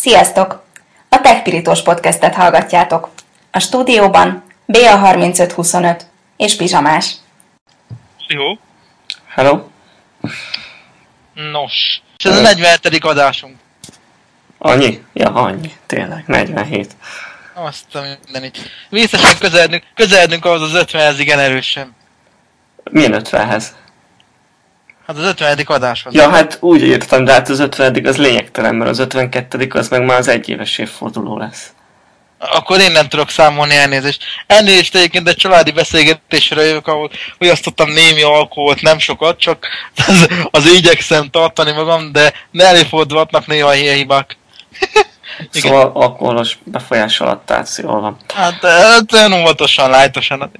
Sziasztok! A Techpirítós podcastet hallgatjátok. A stúdióban BA3525 és Pizsamás. Jó. Hello? Nos, és ez a 47. adásunk. Annyi? Ja, annyi. Tényleg, 47. Azt a mindenit. Vészesen közeledünk, közeledünk ahhoz az 50-hez igen erősen. Milyen 50-hez? Hát az 50. adáshoz. Ja, hát úgy írtam, de hát az 50 az lényegtelen, mert az 52 az meg már az egyéves évforduló lesz. Akkor én nem tudok számolni elnézést. Elnézést egyébként egy családi beszélgetésre jövök, ahol fogyasztottam némi alkoholt, nem sokat, csak az, az igyekszem tartani magam, de ne előfordulhatnak néha ilyen hibák. Igen. Szóval alkoholos befolyás alatt állsz, jól van. Hát, hát óvatosan, lájtosan.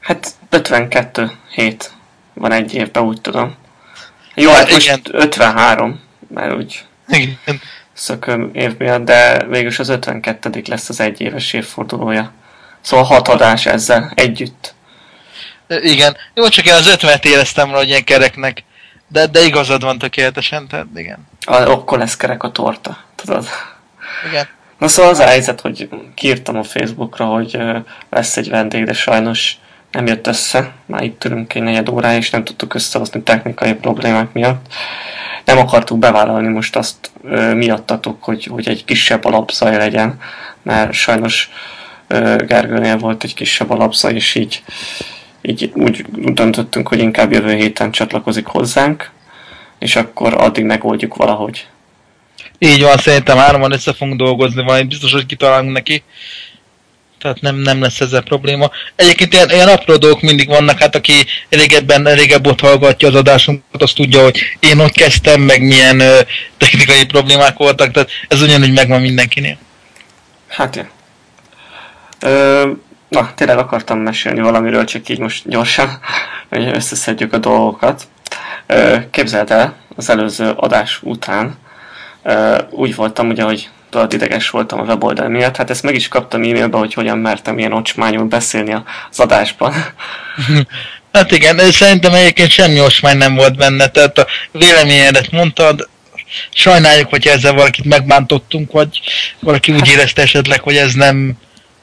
Hát 52 hét van egy évben, úgy tudom. Jó, hát, hát most igen. 53, mert úgy igen. szököm év miatt, de végülis az 52 lesz az egyéves évfordulója. Szóval hat adás ezzel együtt. Igen. Jó, csak én az 50-et éreztem hogy ilyen kereknek. De, de igazad van tökéletesen, tehát igen. A, akkor lesz kerek a torta, tudod? Igen. Na szóval az a helyzet, hogy kiírtam a Facebookra, hogy lesz egy vendég, de sajnos nem jött össze. Már itt ülünk egy negyed órája, és nem tudtuk összehozni technikai problémák miatt. Nem akartuk bevállalni most azt miattatok, hogy, hogy egy kisebb alapzaj legyen, mert sajnos Gergőnél volt egy kisebb alapzaj, és így, így úgy döntöttünk, hogy inkább jövő héten csatlakozik hozzánk, és akkor addig megoldjuk valahogy. Így van, szerintem hárman össze fogunk dolgozni, majd biztos, hogy kitalálunk neki. Tehát nem, nem lesz ezzel probléma. Egyébként ilyen, ilyen apró dolgok mindig vannak, hát aki régebben, régebb ott hallgatja az adásunkat, azt tudja, hogy én ott kezdtem, meg milyen ö, technikai problémák voltak, tehát ez ugyanúgy megvan mindenkinél. Hát ja. Na, tényleg akartam mesélni valamiről, csak így most gyorsan, hogy összeszedjük a dolgokat. Ö, képzeld el, az előző adás után ö, úgy voltam ugye, hogy tudod, ideges voltam a weboldal miatt. Hát ezt meg is kaptam e-mailbe, hogy hogyan mertem ilyen ocsmányul beszélni az adásban. Hát igen, szerintem egyébként semmi osmány nem volt benne, tehát a véleményedet mondtad, sajnáljuk, hogy ezzel valakit megbántottunk, vagy valaki úgy hát, érezte esetleg, hogy ez nem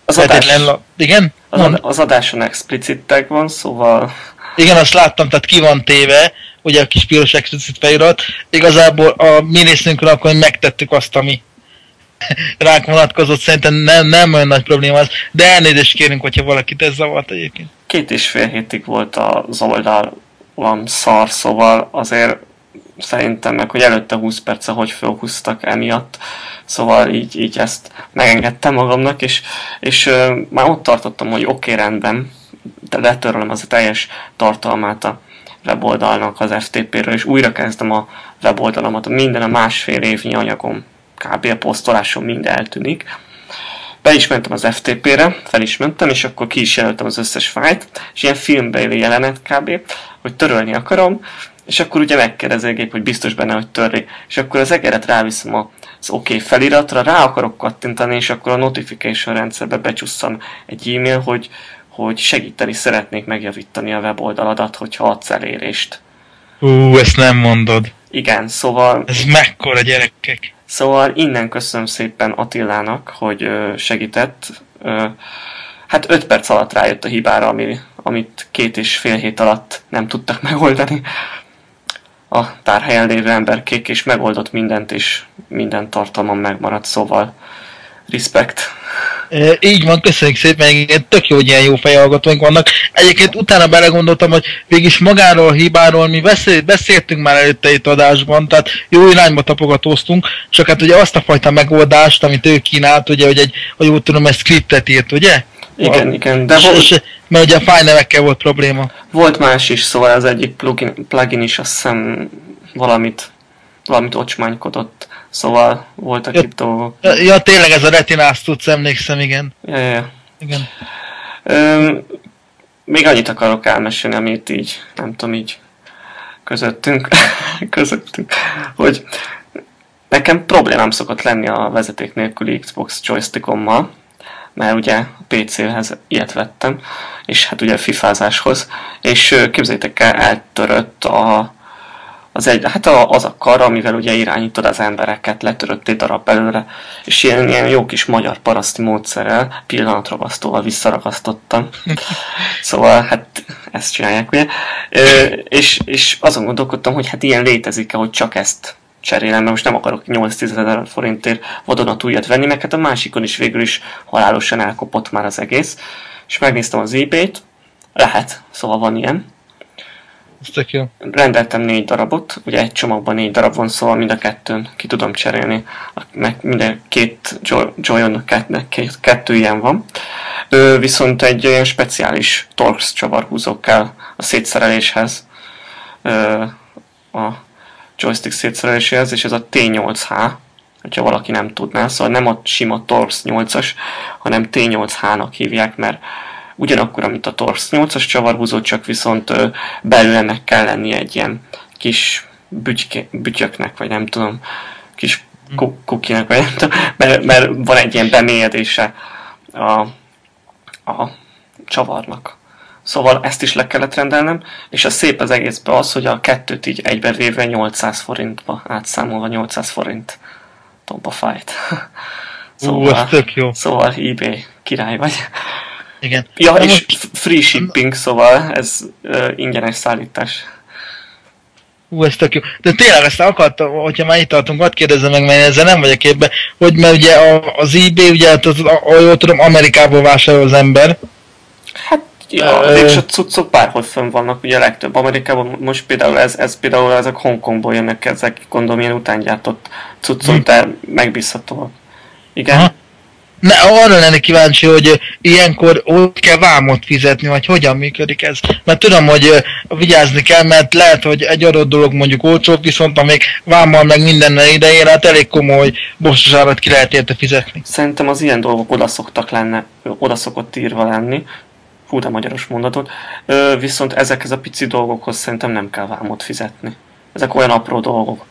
az adás, la... Igen? Az, ad, az adáson explicit tag van, szóval... Igen, azt láttam, tehát ki van téve, ugye a kis piros explicit felirat. Igazából a mi részünkről akkor megtettük azt, ami ránk vonatkozott, szerintem nem, nem olyan nagy probléma az, de elnézést kérünk, hogyha valakit ez zavart egyébként. Két és fél hétig volt az oldalon szar, szóval azért szerintem meg, hogy előtte 20 perce hogy fölhúztak emiatt, szóval így, így ezt megengedtem magamnak, és, és uh, már ott tartottam, hogy oké, okay, rendben, de letörlöm az a teljes tartalmát a weboldalnak az FTP-ről, és újra kezdem a weboldalamat, minden a másfél évnyi anyagom kb. a posztoláson mind eltűnik. Be is mentem az FTP-re, fel is mentem, és akkor ki is jelöltem az összes fájt, és ilyen filmbeli jelenet kb., hogy törölni akarom, és akkor ugye megkérdezi a gép, hogy biztos benne, hogy törli. És akkor az egeret ráviszem az OK feliratra, rá akarok kattintani, és akkor a notification rendszerbe becsusszam egy e-mail, hogy, hogy segíteni szeretnék megjavítani a weboldaladat, hogyha adsz elérést. Ú, ezt nem mondod. Igen, szóval... Ez mekkora gyerekek. Szóval innen köszönöm szépen Attilának, hogy segített. Hát 5 perc alatt rájött a hibára, ami, amit két és fél hét alatt nem tudtak megoldani a tárhelyen lévő emberkék, és megoldott mindent, és minden tartalmam megmaradt, szóval respect. E, így van, köszönjük szépen, igen, tök jó, hogy ilyen jó fejhallgatóink vannak. Egyébként utána belegondoltam, hogy végig magáról a hibáról mi beszélt, beszéltünk már előtte itt adásban, tehát jó irányba tapogatóztunk, csak hát ugye azt a fajta megoldást, amit ő kínált, ugye, hogy egy, hogy úgy tudom, egy scriptet írt, ugye? Igen, a, igen, de volt... És, mert ugye a fájnevekkel volt probléma. Volt más is, szóval az egyik plugin, plugin is azt hiszem valamit, valamit ocsmánykodott Szóval voltak ja, itt dolgok. Ja, ja, tényleg ez a retinás tudsz, emlékszem, igen. Ja, ja. Igen. Ö, még annyit akarok elmesélni, amit így, nem tudom, így közöttünk, közöttünk, hogy nekem problémám szokott lenni a vezeték nélküli Xbox joystickommal, mert ugye a PC-hez ilyet vettem, és hát ugye a fifázáshoz, és képzeljétek el, eltörött a az, egy, hát a, az a kar, amivel ugye irányítod az embereket, letörött egy darab belőle, és ilyen, ilyen jó kis magyar paraszti módszerrel, pillanatragasztóval visszaragasztottam. szóval hát ezt csinálják ugye. Ö, és, és azon gondolkodtam, hogy hát ilyen létezik-e, hogy csak ezt cserélem, mert most nem akarok 8-10 ezer forintért vadonatújat venni, meg hát a másikon is végül is halálosan elkopott már az egész. És megnéztem az eBay-t, lehet, szóval van ilyen. Ez tök jó. Rendeltem négy darabot, ugye egy csomagban négy darab van, szóval mind a kettőn ki tudom cserélni. Meg minden két Joyon két, kettő ilyen van. Ö, viszont egy olyan speciális Torx csavarhúzó kell a szétszereléshez. Ö, a joystick szétszereléséhez, és ez a T8H, hogyha valaki nem tudná, szóval nem a sima Torx 8-as, hanem T8H-nak hívják, mert ugyanakkor, mint a Torx 8-as csavarhúzó, csak viszont ö, belül ennek kell lennie egy ilyen kis bütyke, bütyöknek, vagy nem tudom, kis kukinek, vagy nem tudom, mert, mert van egy ilyen bemélyedése a, a csavarnak. Szóval ezt is le kellett rendelnem, és a szép az egészben az, hogy a kettőt így egyben véve 800 forintba átszámolva 800 forint. Tomba fájt. Szóval, Ú, ez tök jó. Szóval eBay király vagy. Igen. Ja, De és most... free shipping, szóval ez uh, ingyenes szállítás. Ú, ez tök jó. De tényleg ezt akartam, hogyha már itt tartunk, hadd kérdezzem meg, mert ezzel nem vagyok képben, hogy mert ugye az eBay, ugye, hát az, ahogy tudom, Amerikából vásárol az ember. Hát Ja, uh, és a cuccok bárhol fönn vannak, ugye a legtöbb Amerikában, most például ez, ez például ezek Hongkongból jönnek, ezek gondolom ilyen utángyártott cuccok, hmm. de megbízhatóak. Igen? Aha. Ne, arra lenne kíváncsi, hogy ilyenkor ott kell vámot fizetni, vagy hogyan működik ez. Mert tudom, hogy vigyázni kell, mert lehet, hogy egy adott dolog mondjuk olcsóbb, viszont amíg vámmal meg minden idején, hát elég komoly bossárat ki lehet érte fizetni. Szerintem az ilyen dolgok oda szoktak lenne, oda szokott írva lenni, hú, de magyaros mondatot, viszont ezekhez a pici dolgokhoz szerintem nem kell vámot fizetni. Ezek olyan apró dolgok.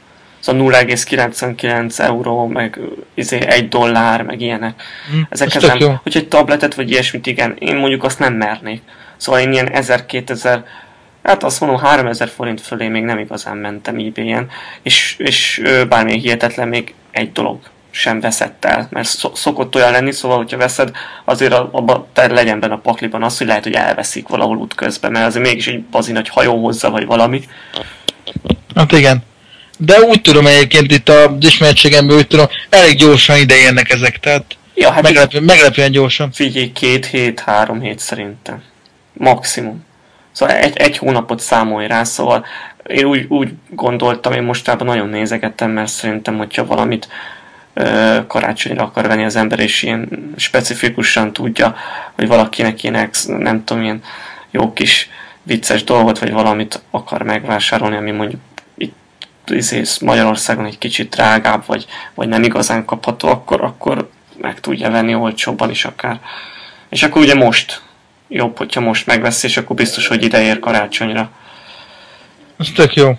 Szóval 0,99 euró, meg izé, egy dollár, meg ilyenek. Mm, Ezekhez nem, jó. hogy egy tabletet vagy ilyesmit, igen, én mondjuk azt nem mernék. Szóval én ilyen 1000-2000, hát azt mondom 3000 forint fölé még nem igazán mentem ebay-en, és, és bármilyen hihetetlen még egy dolog sem veszett el, mert szokott olyan lenni, szóval, hogyha veszed, azért abban te legyen benne a pakliban az, hogy lehet, hogy elveszik valahol útközben, mert azért mégis egy bazi nagy hajó hozza, vagy valami. Hát igen. De úgy tudom egyébként itt az ismertségemből, úgy tudom, elég gyorsan ide érnek ezek, tehát ja, hát meglepő, meglepően gyorsan. Figyelj, két hét, három hét szerintem. Maximum. Szóval egy, egy hónapot számolj rá, szóval én úgy, úgy gondoltam, én mostában nagyon nézegettem, mert szerintem, hogyha valamit karácsonyra akar venni az ember, és ilyen specifikusan tudja, hogy valakinek ilyen, nem tudom, ilyen jó kis vicces dolgot, vagy valamit akar megvásárolni, ami mondjuk izé, Magyarországon egy kicsit drágább, vagy, vagy nem igazán kapható, akkor, akkor meg tudja venni olcsóbban is akár. És akkor ugye most jobb, hogyha most megveszi, és akkor biztos, hogy ide ér karácsonyra. Ez tök jó.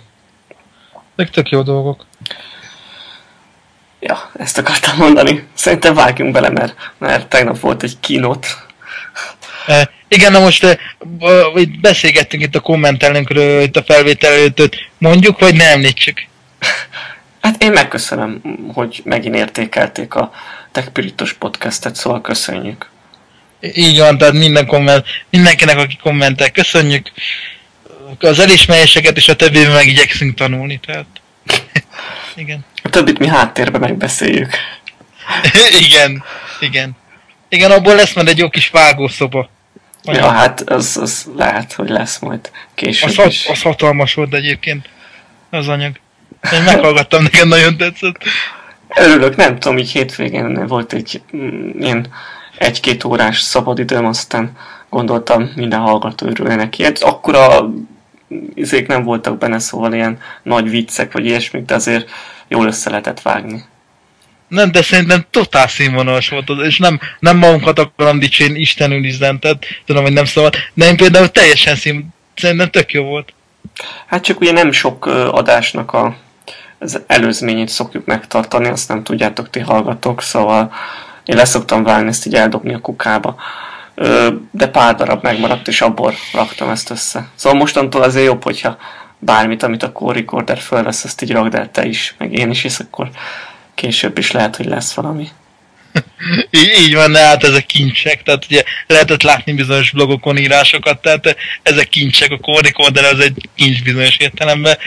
Tök, tök jó dolgok. Ja, ezt akartam mondani. Szerintem vágjunk bele, mert, mert tegnap volt egy kínót. Igen, na most itt beszélgettünk itt a kommentelőnkről, itt a felvétel előtt, mondjuk, vagy nem említsük? Hát én megköszönöm, hogy megint értékelték a TechPiritos podcastet, szóval köszönjük. Így van, tehát minden komment, mindenkinek, aki kommentel, köszönjük. Az elismeréseket és a többében meg igyekszünk tanulni, tehát igen. A többit mi háttérben megbeszéljük. igen, igen. Igen, abból lesz majd egy jó kis vágószoba. Olyan. Ja, hát az, az lehet, hogy lesz majd később az, is. Az hatalmas volt egyébként, az anyag. Én meghallgattam, nekem nagyon tetszett. Örülök, nem tudom, így hétvégén volt egy mm, ilyen egy-két órás szabadidőm, aztán gondoltam minden hallgató örülne neki. Hát akkor a izék nem voltak benne, szóval ilyen nagy viccek, vagy ilyesmik, de azért jól össze lehetett vágni. Nem, de szerintem totál színvonalas volt, és nem, nem magunkat akarom dicsérni, Istenül tehát tudom, hogy nem szabad, de én például teljesen szín, szerintem tök jó volt. Hát csak ugye nem sok adásnak a, az előzményét szokjuk megtartani, azt nem tudjátok ti hallgatók, szóval én leszoktam vágni ezt így eldobni a kukába de pár darab megmaradt, és abból raktam ezt össze. Szóval mostantól azért jobb, hogyha bármit, amit a core recorder fölvesz, azt így rakd el te is, meg én is, és akkor később is lehet, hogy lesz valami. így, így van, hát ezek kincsek, tehát ugye lehetett látni bizonyos blogokon írásokat, tehát ezek kincsek, a core recorder az egy kincs bizonyos értelemben,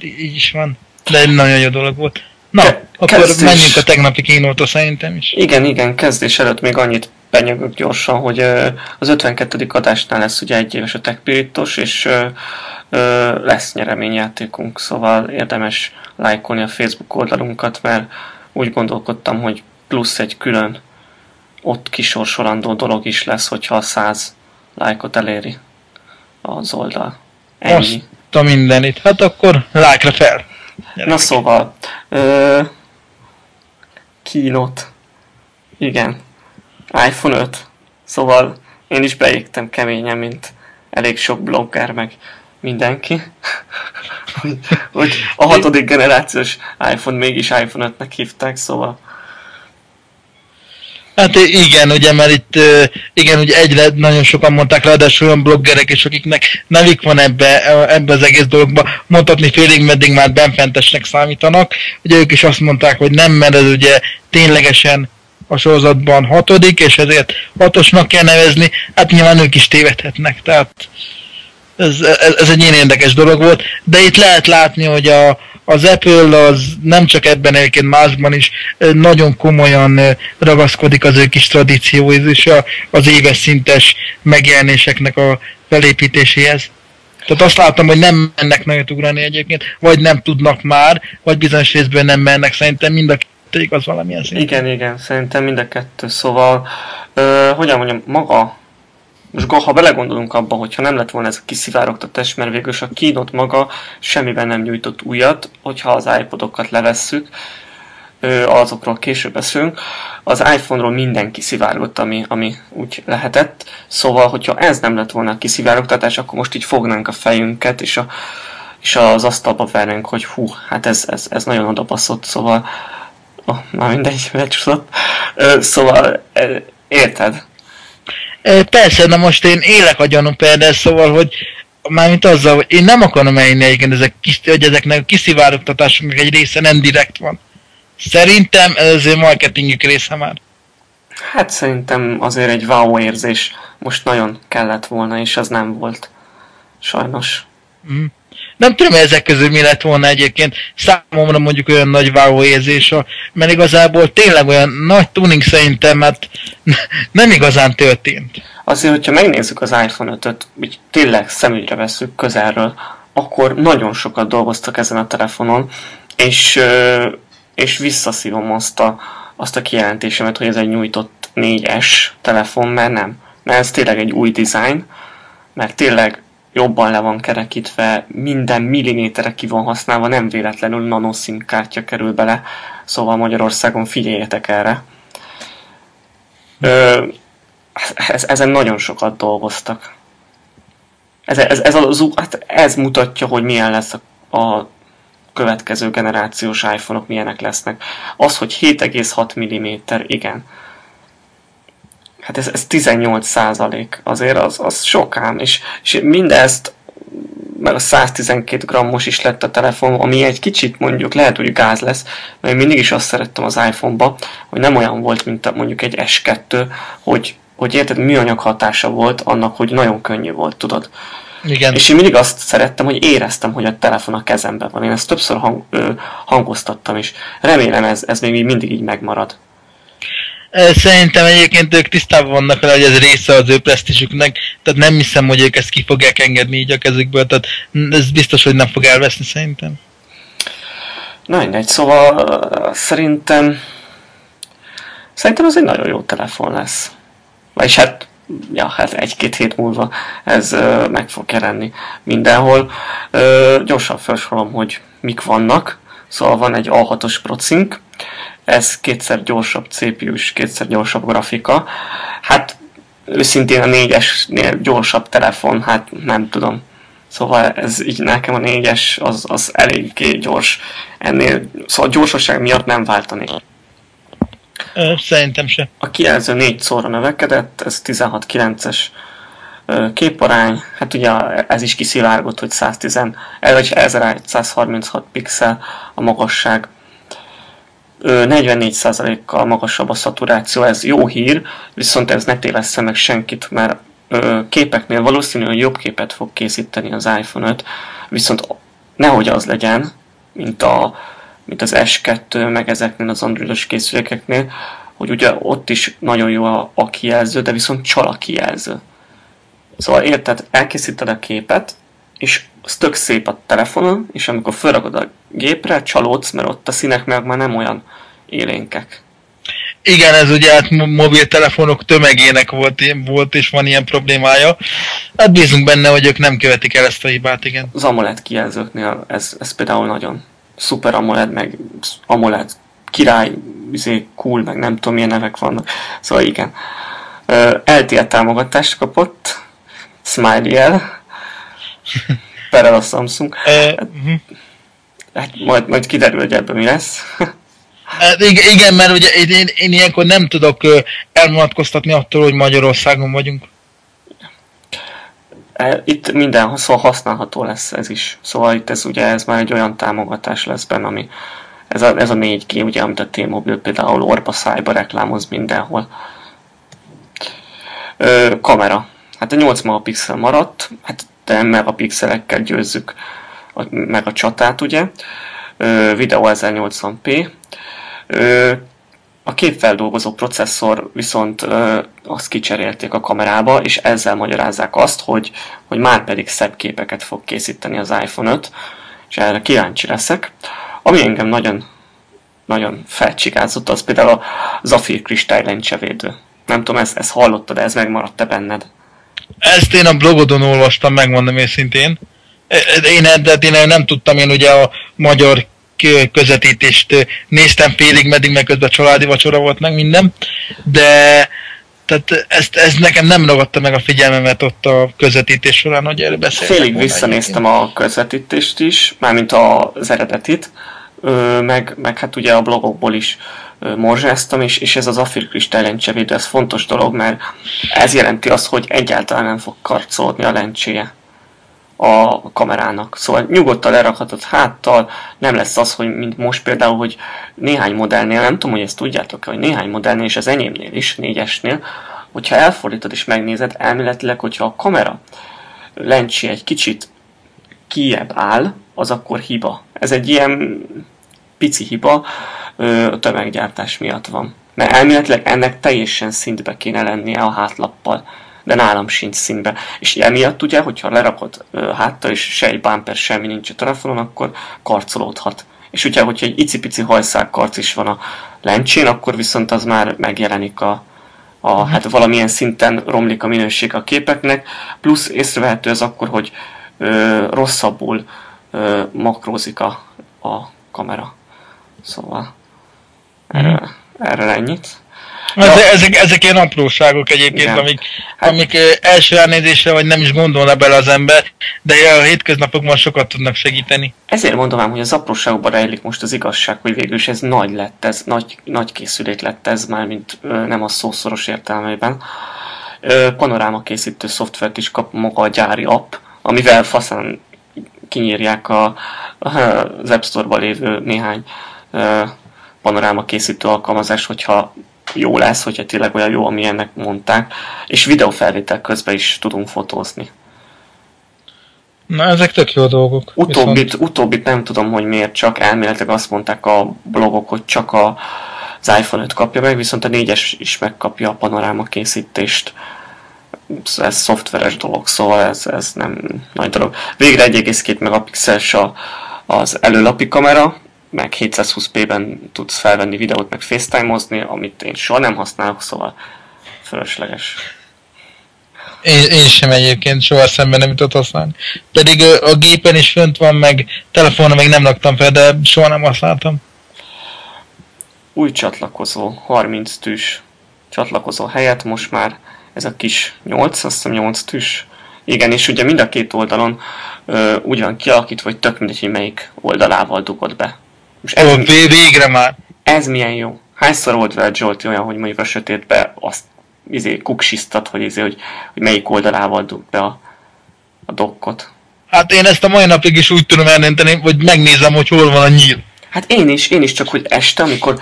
így is van, de egy nagyon jó dolog volt. Na, Ke- akkor kezdés. menjünk a tegnapi kínótól szerintem is. Igen, igen, kezdés előtt még annyit benyögök gyorsan, hogy az 52. adásnál lesz ugye egy éves a techpirítos, és lesz nyereményjátékunk, szóval érdemes lájkolni a Facebook oldalunkat, mert úgy gondolkodtam, hogy plusz egy külön ott kisorsolandó dolog is lesz, hogyha a 100 lájkot eléri az oldal. Ennyi. Azt a mindenit. Hát akkor lájkra fel! Gyere Na szóval, ö, kínot. Igen. iPhone 5. Szóval én is beégtem keményen, mint elég sok blogger, meg mindenki. hogy, hogy a hatodik generációs iPhone mégis iPhone 5-nek hívták, szóval Hát igen, ugye, mert itt igen, ugye egyre nagyon sokan mondták, ráadásul olyan bloggerek és akiknek nevük van ebbe, ebbe az egész dologba, mondhatni félig meddig már benfentesnek számítanak, ugye ők is azt mondták, hogy nem, mert ez ugye ténylegesen a sorozatban hatodik, és ezért hatosnak kell nevezni, hát nyilván ők is tévedhetnek, tehát ez, ez, ez egy ilyen érdekes dolog volt, de itt lehet látni, hogy a, az Apple az nem csak ebben egyébként másban is nagyon komolyan ragaszkodik az ő kis tradícióhoz és az éves szintes megjelenéseknek a felépítéséhez. Tehát azt láttam, hogy nem mennek nagyon ugrani egyébként, vagy nem tudnak már, vagy bizonyos részből nem mennek. Szerintem mind a kettő igaz valamilyen szinten. Igen, igen, szerintem mind a kettő. Szóval, ö, hogyan mondjam, maga most ha belegondolunk abba, hogyha nem lett volna ez a kiszivárogtatás, mert végül a kínot maga semmiben nem nyújtott újat, hogyha az iPodokat levesszük, azokról később beszélünk, az iPhone-ról minden kiszivárgott, ami, ami úgy lehetett. Szóval, hogyha ez nem lett volna a kiszivárogtatás, akkor most így fognánk a fejünket, és, a, és az asztalba vernénk, hogy hú, hát ez, ez, ez nagyon odabaszott, szóval oh, már mindegy, megcsúszott. Szóval, érted? Persze, na most én élek a gyanúperrel, szóval, hogy mármint azzal, hogy én nem akarom elhinni egyébként, ezek, hogy ezeknek a kiszivárogtatásoknak egy része nem direkt van. Szerintem ez azért marketingük része már. Hát szerintem azért egy wow érzés most nagyon kellett volna, és az nem volt. Sajnos. Mm. Nem tudom, ezek közül mi lett volna egyébként számomra mondjuk olyan nagy wow érzés, mert igazából tényleg olyan nagy tuning szerintem, mert nem igazán történt. Azért, hogyha megnézzük az iPhone 5-öt, így tényleg szemügyre veszük közelről, akkor nagyon sokat dolgoztak ezen a telefonon, és, és visszaszívom azt a, azt a kijelentésemet, hogy ez egy nyújtott 4S telefon, mert nem. Mert ez tényleg egy új design, mert tényleg jobban le van kerekítve, minden milliméterre ki van használva, nem véletlenül nanoSIM kártya kerül bele, szóval Magyarországon figyeljetek erre. Ö, ez, ezen nagyon sokat dolgoztak. Ez, ez, ez, az, hát ez mutatja, hogy milyen lesz a, a következő generációs iPhone-ok, milyenek lesznek. Az, hogy 7,6 mm, igen. Hát ez, ez 18 százalék, azért az, az sokán, és, és mindezt meg a 112 grammos is lett a telefon, ami egy kicsit mondjuk lehet, hogy gáz lesz, mert én mindig is azt szerettem az iPhone-ba, hogy nem olyan volt, mint a, mondjuk egy S2, hogy, hogy érted, műanyag hatása volt annak, hogy nagyon könnyű volt, tudod. Igen. És én mindig azt szerettem, hogy éreztem, hogy a telefon a kezemben van. Én ezt többször hang, ö, hangoztattam, és remélem ez, ez még mindig így megmarad. Szerintem egyébként ők tisztában vannak vele, hogy ez része az ő presztízsüknek, tehát nem hiszem, hogy ők ezt ki fogják engedni így a kezükből, tehát ez biztos, hogy nem fog elveszni szerintem. Na mindegy, szóval szerintem szerintem ez egy nagyon jó telefon lesz. Vagyis hát, ja, hát egy-két hét múlva ez uh, meg fog jelenni mindenhol. Uh, gyorsan felsorolom, hogy mik vannak. Szóval van egy A6-os procink, ez kétszer gyorsabb cpu és kétszer gyorsabb grafika. Hát őszintén a 4-esnél gyorsabb telefon, hát nem tudom. Szóval ez így nekem a 4-es az, az eléggé gyors. Ennél, szóval a gyorsaság miatt nem váltani. Szerintem se. A kijelző 4 szóra növekedett, ez 16.9-es Képarány, hát ugye ez is kiszivárgott, hogy 110, vagy 1136 pixel a magasság. 44%-kal magasabb a szaturáció, ez jó hír, viszont ez ne tévessze meg senkit, mert képeknél valószínűleg jobb képet fog készíteni az iPhone 5, viszont nehogy az legyen, mint, a, mint az S2, meg ezeknél az androidos készülékeknél, hogy ugye ott is nagyon jó a, a kijelző, de viszont csal a kijelző. Szóval érted, elkészíted a képet, és az tök szép a telefonon, és amikor felragod a gépre, csalódsz, mert ott a színek meg már nem olyan élénkek. Igen, ez ugye hát mobiltelefonok tömegének volt, volt és van ilyen problémája. Hát bízunk benne, hogy ők nem követik el ezt a hibát, igen. Az AMOLED kijelzőknél ez, ez például nagyon szuper AMOLED, meg AMOLED király, izé, cool, meg nem tudom milyen nevek vannak. Szóval igen. LTE támogatást kapott, Smiley-el, perel a Samsung. Hát, hát majd, majd kiderül, hogy ebben mi lesz. Hát igen, mert ugye én, én, én ilyenkor nem tudok elvonatkoztatni attól, hogy Magyarországon vagyunk. E, itt minden szóval használható lesz ez is. Szóval itt ez ugye ez már egy olyan támogatás lesz benne, ami ez a, ez a 4G, ugye, amit a T-Mobile például orba szájba reklámoz mindenhol. Ö, kamera. Hát a 8 megapixel maradt, hát de megapixelekkel győzzük a, meg a csatát, ugye. Ö, videó 1080p. Ö, a képfeldolgozó processzor viszont ö, azt kicserélték a kamerába, és ezzel magyarázzák azt, hogy, hogy már pedig szebb képeket fog készíteni az iPhone 5, és erre kíváncsi leszek. Ami engem nagyon, nagyon felcsigázott, az például a Zafir kristály. Nem tudom, ezt, ezt hallottad, ez megmaradt-e benned? Ezt én a blogodon olvastam, megmondom őszintén. Én, de én nem tudtam, én ugye a magyar közvetítést néztem félig, meddig meg közben családi vacsora volt meg minden, de tehát ezt, ez nekem nem ragadta meg a figyelmemet ott a közvetítés során, hogy erről beszéltem. Félig visszanéztem a közvetítést is, mármint az eredetit, meg, meg hát ugye a blogokból is morzsáztam, és, és ez az afir lencsevédő, ez fontos dolog, mert ez jelenti azt, hogy egyáltalán nem fog karcolódni a lencséje a kamerának. Szóval nyugodtan lerakhatod háttal, nem lesz az, hogy mint most például, hogy néhány modellnél, nem tudom, hogy ezt tudjátok hogy néhány modellnél, és az enyémnél is, négyesnél, hogyha elfordítod és megnézed, elméletileg, hogyha a kamera lencsé egy kicsit kiebb áll, az akkor hiba. Ez egy ilyen pici hiba a tömeggyártás miatt van. Mert elméletileg ennek teljesen szintbe kéne lennie a hátlappal de nálam sincs színbe. És emiatt ugye, hogyha lerakod háttal, és se egy bumper, semmi nincs a telefonon, akkor karcolódhat. És ugye, hogyha egy icipici karc is van a lencsén, akkor viszont az már megjelenik a, a uh-huh. hát valamilyen szinten romlik a minőség a képeknek, plusz észrevehető ez akkor, hogy ö, rosszabbul ö, makrózik a, a kamera. Szóval. Erről, erről ennyit. Ja. Ezek, ezek ilyen apróságok egyébként, Igen. amik, hát, amik első elnézésre vagy nem is gondolna bele az ember, de a hétköznapokban sokat tudnak segíteni. Ezért mondom ám, hogy az apróságokban rejlik most az igazság, hogy végül is ez nagy lett, ez nagy, nagy készülék lett ez, már mint nem a szószoros értelmében. Panoráma készítő szoftvert is kap maga a gyári app, amivel faszán kinyírják a, az App Store-ban lévő néhány panoráma készítő alkalmazás, hogyha jó lesz, hogyha tényleg olyan jó, amilyennek mondták, és videófelvétel közben is tudunk fotózni. Na, ezek tök jó dolgok. Utóbbit, viszont... utóbbit nem tudom, hogy miért csak elméletileg azt mondták a blogok, hogy csak a, az iPhone 5 kapja meg, viszont a 4-es is megkapja a panoráma készítést. Ez szoftveres dolog, szóval ez, ez nem nagy dolog. Végre 1,2 megapixeles a, az előlapi kamera, meg 720p-ben tudsz felvenni videót, meg FaceTime-ozni, amit én soha nem használok, szóval fölösleges. Én, én sem egyébként soha szemben nem jutott használni. Pedig a gépen is fönt van, meg telefonon még nem raktam fel, de soha nem használtam. Új csatlakozó, 30 tűs csatlakozó helyett most már ez a kis 8, azt hiszem 8 tűs. Igen, és ugye mind a két oldalon ö, úgy van kialakítva, hogy tök mindegy, hogy melyik oldalával dugod be. Most ez, Ó, végre már! Ez milyen jó. Hányszor volt vele Zsolti olyan, hogy mondjuk a sötétbe azt izé, kuksiztat, hogy, izé, hogy, hogy melyik oldalával dug be a, a dokkot. Hát én ezt a mai napig is úgy tudom elmenteni, hogy megnézem, hogy hol van a nyíl. Hát én is, én is csak, hogy este, amikor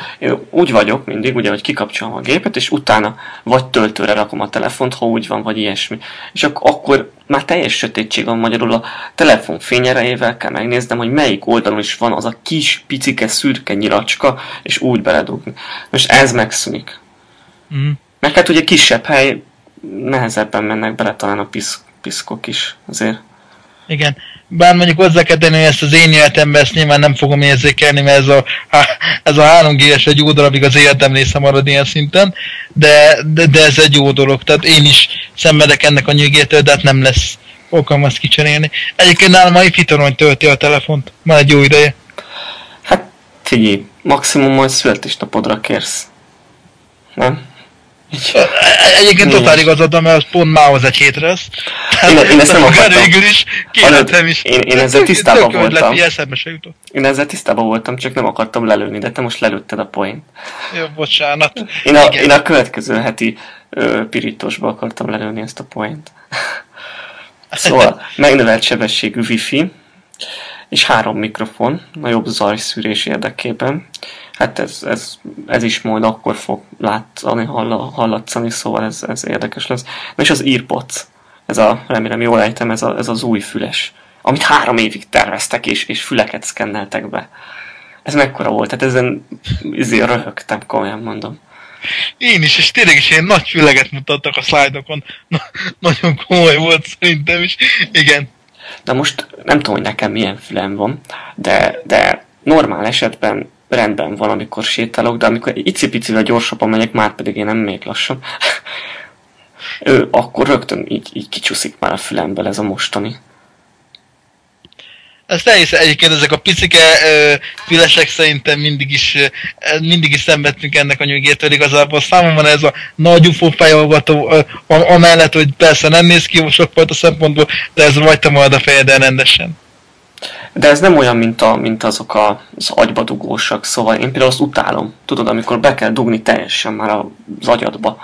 úgy vagyok mindig, ugye, hogy kikapcsolom a gépet, és utána vagy töltőre rakom a telefont, ha úgy van, vagy ilyesmi. És ak- akkor már teljes sötétség van magyarul, a telefon fényerejével kell megnéznem, hogy melyik oldalon is van az a kis, picike, szürke nyilacska, és úgy beledugni. Most ez megszűnik. Mm. Meg hát ugye kisebb hely, nehezebben mennek bele talán a pisz, piszkok is azért. Igen. Bár mondjuk hozzá kell tenni, hogy ezt az én életemben ezt nyilván nem fogom érzékelni, mert ez a, ez a 3 g egy jó darabig az életem része marad ilyen szinten, de, de, de, ez egy jó dolog. Tehát én is szenvedek ennek a nyűgétől, de hát nem lesz okam azt kicserélni. Egyébként nálam a Ifitorony tölti a telefont. Már egy jó ideje. Hát figyelj, maximum majd születésnapodra kérsz. Nem? Egyébként totál igazad, mert az pont mához egy hétre lesz. Én, én ezt nem akartam. Végül is kérhetem is. Én, én ezzel tisztában voltam. Eszembe se jutott. Én ezzel tisztában voltam, csak nem akartam lelőni, de te most lelőtted a poént. Jó, bocsánat. Én a, én a következő heti ö, pirítosba akartam lelőni ezt a poént. Szóval megnövelt sebességű wifi, és három mikrofon a jobb zajszűrés érdekében. Hát ez, ez, ez is majd akkor fog látszani, hallatszani, szóval ez, ez érdekes lesz. Na és az Earpods, ez a, remélem jól ejtem, ez, a, ez az új füles, amit három évig terveztek, és, és füleket szkenneltek be. Ez mekkora volt? Hát ezen izé röhögtem, komolyan mondom. Én is, és tényleg is ilyen nagy füleget mutattak a szlájdokon. Na, nagyon komoly volt szerintem is. Igen. Na most nem tudom, hogy nekem milyen fülem van, de, de normál esetben rendben van, amikor sétálok, de amikor egy icipicivel gyorsabban megyek, már pedig én nem még lassan, ő, akkor rögtön így, így kicsúszik már a fülemből ez a mostani. Ezt elhisz, egyébként ezek a picike ö, fülesek szerintem mindig is, ö, mindig is szenvedtünk ennek a nyugjétől igazából. Számomra ez a nagy UFO fejolgató, amellett, hogy persze nem néz ki sokfajta szempontból, de ez rajta majd a fejeden rendesen. De ez nem olyan, mint, a, mint azok a, az agyba dugósak, szóval én például azt utálom. Tudod, amikor be kell dugni teljesen már az agyadba.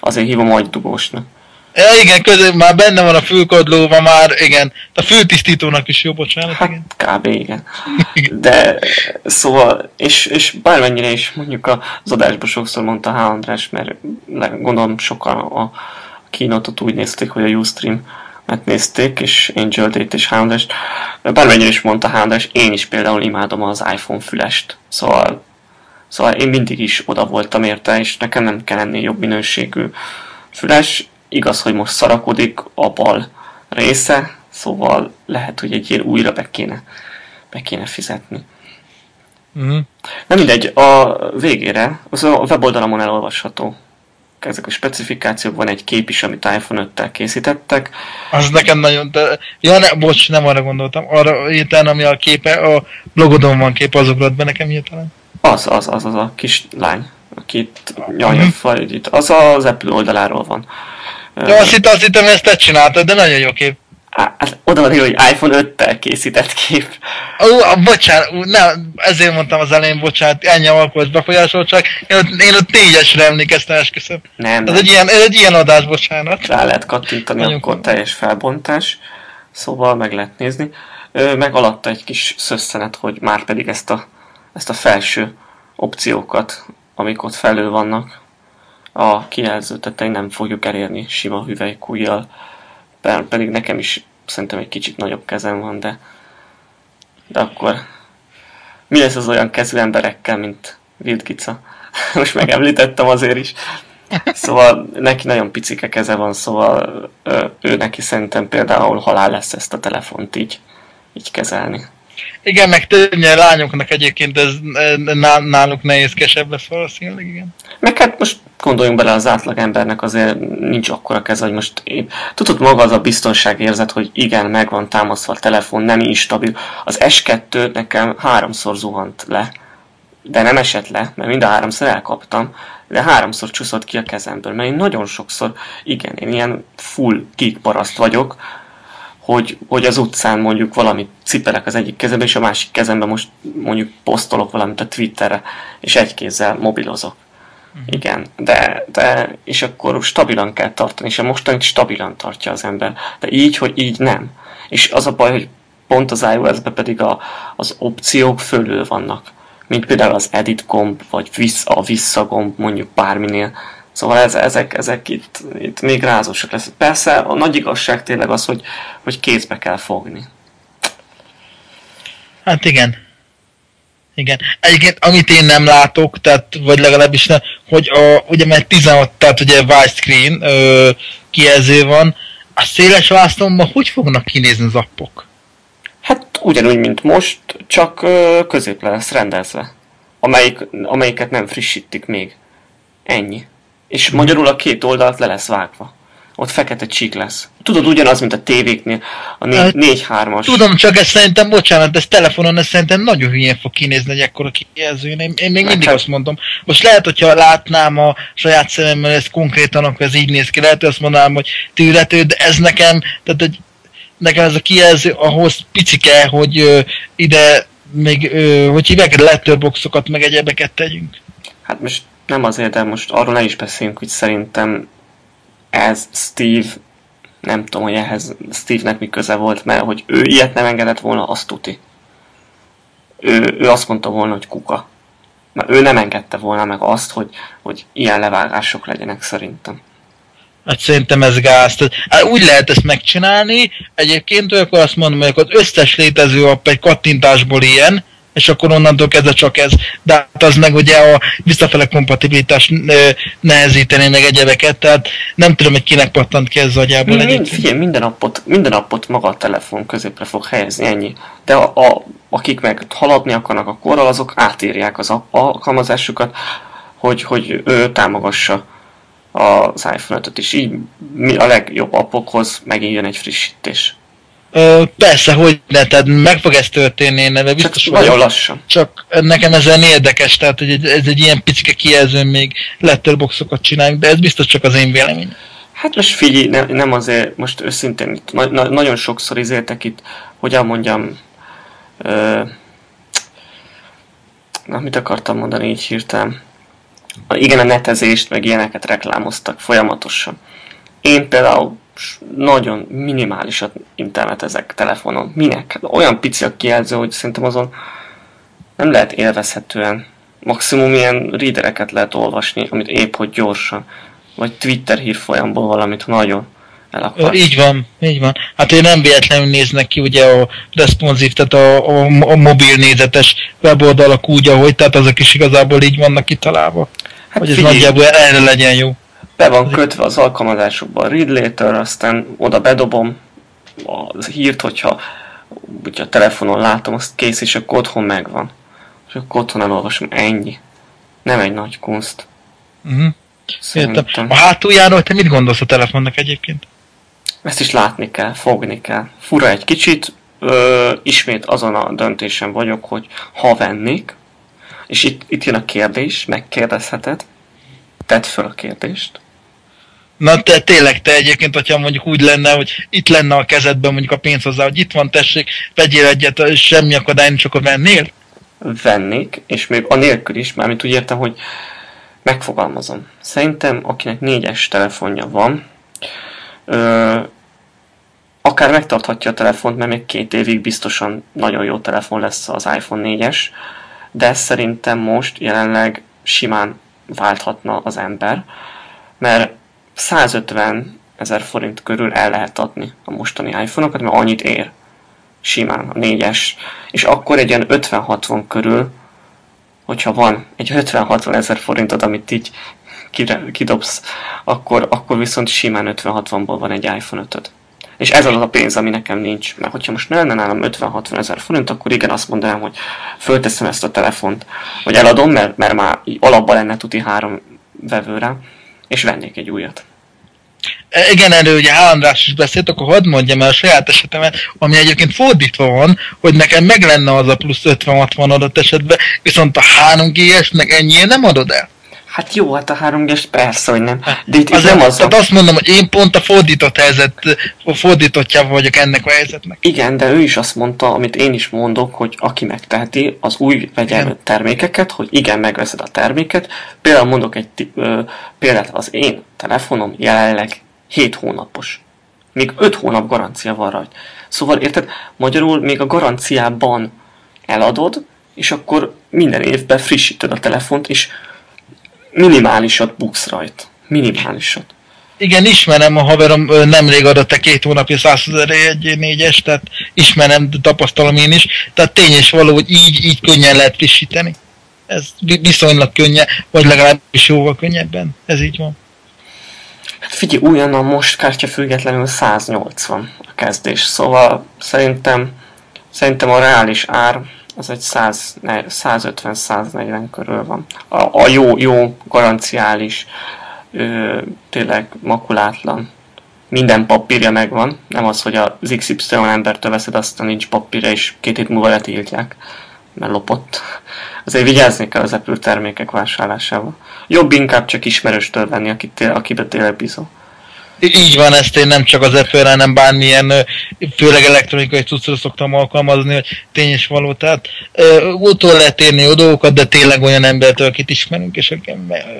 Azért hívom agydugósnak. Ja, igen, közben már benne van a fülkodlóban már, igen. A fültisztítónak is jó, bocsánat, hát, igen. kb. igen. De szóval, és, és bármennyire is mondjuk az adásban sokszor mondta H. András, mert gondolom sokan a kínotot úgy nézték, hogy a Ustream megnézték, és Angel Date és Hounders. Bármennyire is mondta Hounders, én is például imádom az iPhone fülest. Szóval, szóval én mindig is oda voltam érte, és nekem nem kell ennél jobb minőségű füles. Igaz, hogy most szarakodik a bal része, szóval lehet, hogy egy ilyen újra be kéne, be kéne fizetni. Mm. Nem mindegy, a végére, az a weboldalamon elolvasható ezek a specifikációk, van egy kép is, amit iPhone 5-tel készítettek. Az nekem nagyon... De... Ja, ne, bocs, nem arra gondoltam. Arra hirtelen, ami a képe, a blogodon van kép, az ugrott be nekem hirtelen. Az, az, az, az a kis lány, akit nyalja mm-hmm. itt. Az az Apple oldaláról van. Ja, azt hittem, azt hittem, ezt te csináltad, de nagyon jó kép. Hát oda van hogy iPhone 5-tel készített kép. Ó, bocsánat, nem, ezért mondtam az elején, bocsánat, ennyi alkoholt befolyásolt, csak én ott, én ott négyesre emlékeztem, esküszöm. Nem, Ez egy ilyen, ez egy ilyen adás, bocsánat. Rá lehet kattintani, Nagyon akkor teljes felbontás, szóval meg lehet nézni. Ö, meg alatta egy kis szösszenet, hogy már pedig ezt a, ezt a felső opciókat, amik ott felül vannak, a kijelző tetején nem fogjuk elérni sima hüvelykújjal, pedig nekem is szerintem egy kicsit nagyobb kezem van, de, de akkor mi lesz az olyan kezű emberekkel, mint Wildgica? Most megemlítettem azért is. Szóval neki nagyon picike keze van, szóval ő neki szerintem például halál lesz ezt a telefont így, így kezelni. Igen, meg többnyire lányoknak egyébként ez náluk nehézkesebb lesz valószínűleg, igen. Meg hát most gondoljunk bele, az átlag embernek azért nincs akkora keze, hogy most én... Tudod maga az a biztonságérzet, hogy igen, meg van támasztva a telefon, nem instabil. Az S2 nekem háromszor zuhant le, de nem esett le, mert mind a háromszor elkaptam, de háromszor csúszott ki a kezemből, mert én nagyon sokszor, igen, én ilyen full geek paraszt vagyok, hogy, hogy az utcán mondjuk valamit cipelek az egyik kezembe, és a másik kezembe most mondjuk posztolok valamit a Twitterre, és egy kézzel mobilozok. Uh-huh. Igen, de, de, és akkor stabilan kell tartani, és a mostanit stabilan tartja az ember. De így, hogy így nem. És az a baj, hogy pont az iOS-ben pedig a, az opciók fölül vannak. Mint például az edit gomb, vagy vissz, a visszagomb mondjuk bárminél. Szóval ez, ezek, ezek itt, itt még rázósak lesz. Persze a nagy igazság tényleg az, hogy, hogy kézbe kell fogni. Hát igen. Igen. Egyébként, amit én nem látok, tehát, vagy legalábbis nem, hogy a, ugye mert 16, tehát ugye widescreen ö, kijelző van, a széles vásznomban hogy fognak kinézni az appok? Hát ugyanúgy, mint most, csak ö, középre lesz rendezve. Amelyik, amelyiket nem frissítik még. Ennyi. És magyarul a két oldalt le lesz vágva ott fekete csík lesz. Tudod, ugyanaz, mint a tévéknél, a 4-3-as. Tudom, csak ez szerintem, bocsánat, ez telefonon, ez szerintem nagyon hülyén fog kinézni egy ekkora kijelzőn. Én, én még mindig hát, azt mondom. Most lehet, hogyha látnám a saját szememmel ezt konkrétan, akkor ez így néz ki. Lehet, hogy azt mondanám, hogy tűrető, de ez nekem, tehát egy, nekem ez a kijelző ahhoz picike, hogy ö, ide még, ö, hogy hívják, letterboxokat, meg egyebeket tegyünk. Hát most nem azért, de most arról ne is beszéljünk, hogy szerintem ez Steve, nem tudom, hogy ehhez Steve-nek mi köze volt, mert hogy ő ilyet nem engedett volna, azt tuti. Ő, ő azt mondta volna, hogy kuka. Mert ő nem engedte volna meg azt, hogy, hogy ilyen levágások legyenek szerintem. Hát szerintem ez gáz. Hát úgy lehet ezt megcsinálni, egyébként akkor azt mondom, hogy az összes létező app egy kattintásból ilyen, és akkor onnantól kezdve csak ez. De hát az meg ugye a visszafele kompatibilitás nehezíteni meg egyebeket, tehát nem tudom, hogy kinek pattant ki ez agyából Mind, egyébként. Figyelj, minden appot, minden appot maga a telefon középre fog helyezni, ennyi. De a, a, akik meg haladni akarnak a korral, azok átírják az alkalmazásukat, hogy, hogy ő támogassa az iPhone 5-öt, és így a legjobb appokhoz megint jön egy frissítés. Ö, persze, hogy ne, tehát meg fog ez történni, de biztos Csak nagyon lassan. Csak nekem ez érdekes, tehát hogy ez egy ilyen picike kijelző még letterboxokat csinálunk, de ez biztos csak az én véleményem. Hát most figyelj, ne, nem azért, most őszintén itt na, na, nagyon sokszor izéltek itt, hogyan mondjam, ö, na mit akartam mondani így hirtelen? Igen, a netezést, meg ilyeneket reklámoztak folyamatosan. Én például nagyon minimálisat internetezek telefonon. Minek? Olyan pici a kijelző, hogy szerintem azon nem lehet élvezhetően. Maximum ilyen readereket lehet olvasni, amit épp hogy gyorsan. Vagy Twitter hírfolyamból valamit nagyon el akar. Így van, így van. Hát én nem véletlenül néznek ki ugye a responsív, tehát a, a, a mobil nézetes weboldalak úgy, ahogy, tehát azok is igazából így vannak kitalálva. Hát hogy ez figyelj, nagyjából erre legyen jó be van kötve az alkalmazásokban a read later, aztán oda bedobom a hírt, hogyha ugye a telefonon látom, azt kész, és akkor otthon megvan. És akkor otthon elolvasom, ennyi. Nem egy nagy kunst. Uh-huh. Értem. A hátuljáról te mit gondolsz a telefonnak egyébként? Ezt is látni kell, fogni kell. Fura egy kicsit, ö, ismét azon a döntésen vagyok, hogy ha vennék, és itt, itt jön a kérdés, megkérdezheted, tedd fel a kérdést, Na te tényleg te egyébként, hogyha mondjuk úgy lenne, hogy itt lenne a kezedben mondjuk a pénz hozzá, hogy itt van, tessék, vegyél egyet, semmi akadály, csak a vennél? Vennék, és még a nélkül is, mármint úgy értem, hogy megfogalmazom. Szerintem, akinek négyes telefonja van, ö, akár megtarthatja a telefont, mert még két évig biztosan nagyon jó telefon lesz az iPhone 4-es, de szerintem most jelenleg simán válthatna az ember, mert 150 ezer forint körül el lehet adni a mostani iPhone-okat, mert annyit ér. Simán, a 4-es. És akkor egy ilyen 50-60 körül, hogyha van egy 50-60 ezer forintod, amit így kidobsz, akkor, akkor viszont simán 50-60-ból van egy iPhone 5 És ez az a pénz, ami nekem nincs. Mert hogyha most ne lenne nálam 50-60 ezer forint, akkor igen, azt mondanám, hogy fölteszem ezt a telefont, vagy eladom, mert, mert már alapban lenne tuti három vevőre, és vennék egy újat. E, igen, erről ugye András is beszélt, akkor hadd mondjam el a saját esetemet, ami egyébként fordítva van, hogy nekem meg lenne az a plusz 50-60 adott esetben, viszont a 3GS-nek ennyi nem adod el? Hát jó, hát a 3G-s persze, hogy nem. De itt, az nem az. Tehát azt mondom, hogy én pont a fordított helyzet, a fordítottjában vagyok ennek a helyzetnek. Igen, de ő is azt mondta, amit én is mondok, hogy aki megteheti, az új vegyen termékeket, hogy igen, megveszed a terméket. Például mondok egy ö, példát, az én telefonom jelenleg 7 hónapos. Még 5 hónap garancia van rajta. Szóval érted, magyarul még a garanciában eladod, és akkor minden évben frissíted a telefont, és minimálisat buksz rajta. Minimálisat. Igen, ismerem, a haverom nemrég adott egy két hónapja 100 ezer egy négyes, tehát ismerem, tapasztalom én is. Tehát tény és való, hogy így, így könnyen lehet frissíteni. Ez viszonylag könnyen, vagy legalábbis jóval könnyebben. Ez így van. Hát figyelj, a most kártya függetlenül 180 a kezdés, szóval szerintem, szerintem a reális ár az egy 150-140 körül van. A, a jó, jó, garanciális, ö, tényleg makulátlan. Minden papírja megvan, nem az, hogy az XY embertől veszed, aztán nincs papírja, és két hét múlva letiltják, mert lopott. Azért vigyázni kell az Apple termékek vásárlásával. Jobb inkább csak ismerőstől venni, akit, akibe tényleg bízol. Így van, ezt én nem csak az Apple-re, hanem bármilyen, főleg elektronikai cuccra szoktam alkalmazni, hogy tény és való. Tehát utól lehet érni dolgokat, de tényleg olyan embertől, akit ismerünk, és